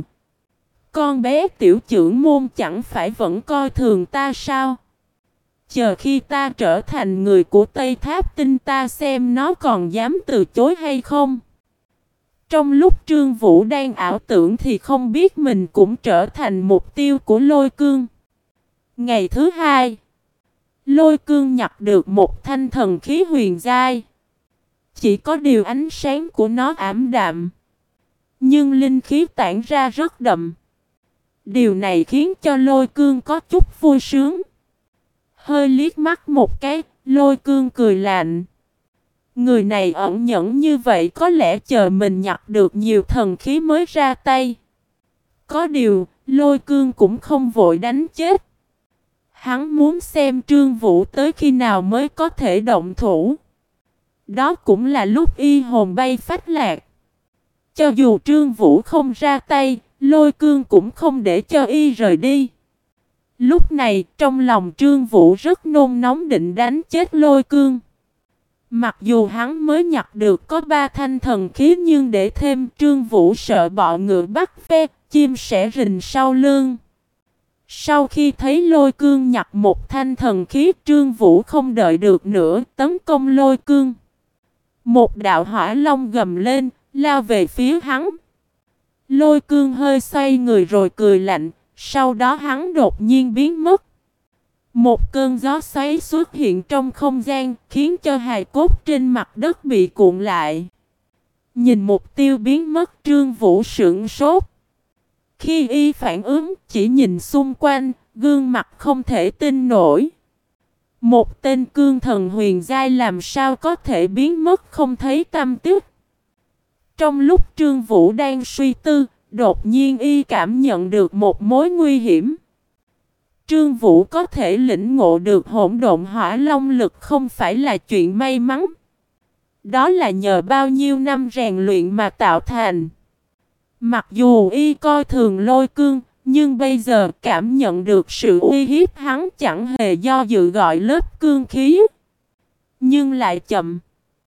Con bé tiểu trưởng môn chẳng phải vẫn coi thường ta sao? Chờ khi ta trở thành người của Tây Tháp Tinh ta xem nó còn dám từ chối hay không? Trong lúc Trương Vũ đang ảo tưởng thì không biết mình cũng trở thành mục tiêu của lôi cương. Ngày thứ hai, lôi cương nhặt được một thanh thần khí huyền giai. Chỉ có điều ánh sáng của nó ảm đạm. Nhưng linh khí tản ra rất đậm. Điều này khiến cho lôi cương có chút vui sướng. Hơi liếc mắt một cái, lôi cương cười lạnh. Người này ẩn nhẫn như vậy có lẽ chờ mình nhặt được nhiều thần khí mới ra tay. Có điều, lôi cương cũng không vội đánh chết. Hắn muốn xem Trương Vũ tới khi nào mới có thể động thủ. Đó cũng là lúc y hồn bay phách lạc. Cho dù Trương Vũ không ra tay, lôi cương cũng không để cho y rời đi. Lúc này, trong lòng Trương Vũ rất nôn nóng định đánh chết lôi cương. Mặc dù hắn mới nhặt được có ba thanh thần khí nhưng để thêm Trương Vũ sợ bọ ngựa bắt ve, chim sẽ rình sau lưng. Sau khi thấy lôi cương nhặt một thanh thần khí Trương Vũ không đợi được nữa tấn công lôi cương. Một đạo hỏa long gầm lên, lao về phía hắn. Lôi cương hơi xoay người rồi cười lạnh, sau đó hắn đột nhiên biến mất. Một cơn gió xoáy xuất hiện trong không gian, khiến cho hài cốt trên mặt đất bị cuộn lại. Nhìn mục tiêu biến mất trương vũ sững sốt. Khi y phản ứng, chỉ nhìn xung quanh, gương mặt không thể tin nổi. Một tên cương thần huyền giai làm sao có thể biến mất không thấy tâm tức. Trong lúc Trương Vũ đang suy tư, Đột nhiên y cảm nhận được một mối nguy hiểm. Trương Vũ có thể lĩnh ngộ được hỗn độn hỏa long lực không phải là chuyện may mắn. Đó là nhờ bao nhiêu năm rèn luyện mà tạo thành. Mặc dù y coi thường lôi cương, nhưng bây giờ cảm nhận được sự uy hiếp hắn chẳng hề do dự gọi lớp cương khí. Nhưng lại chậm.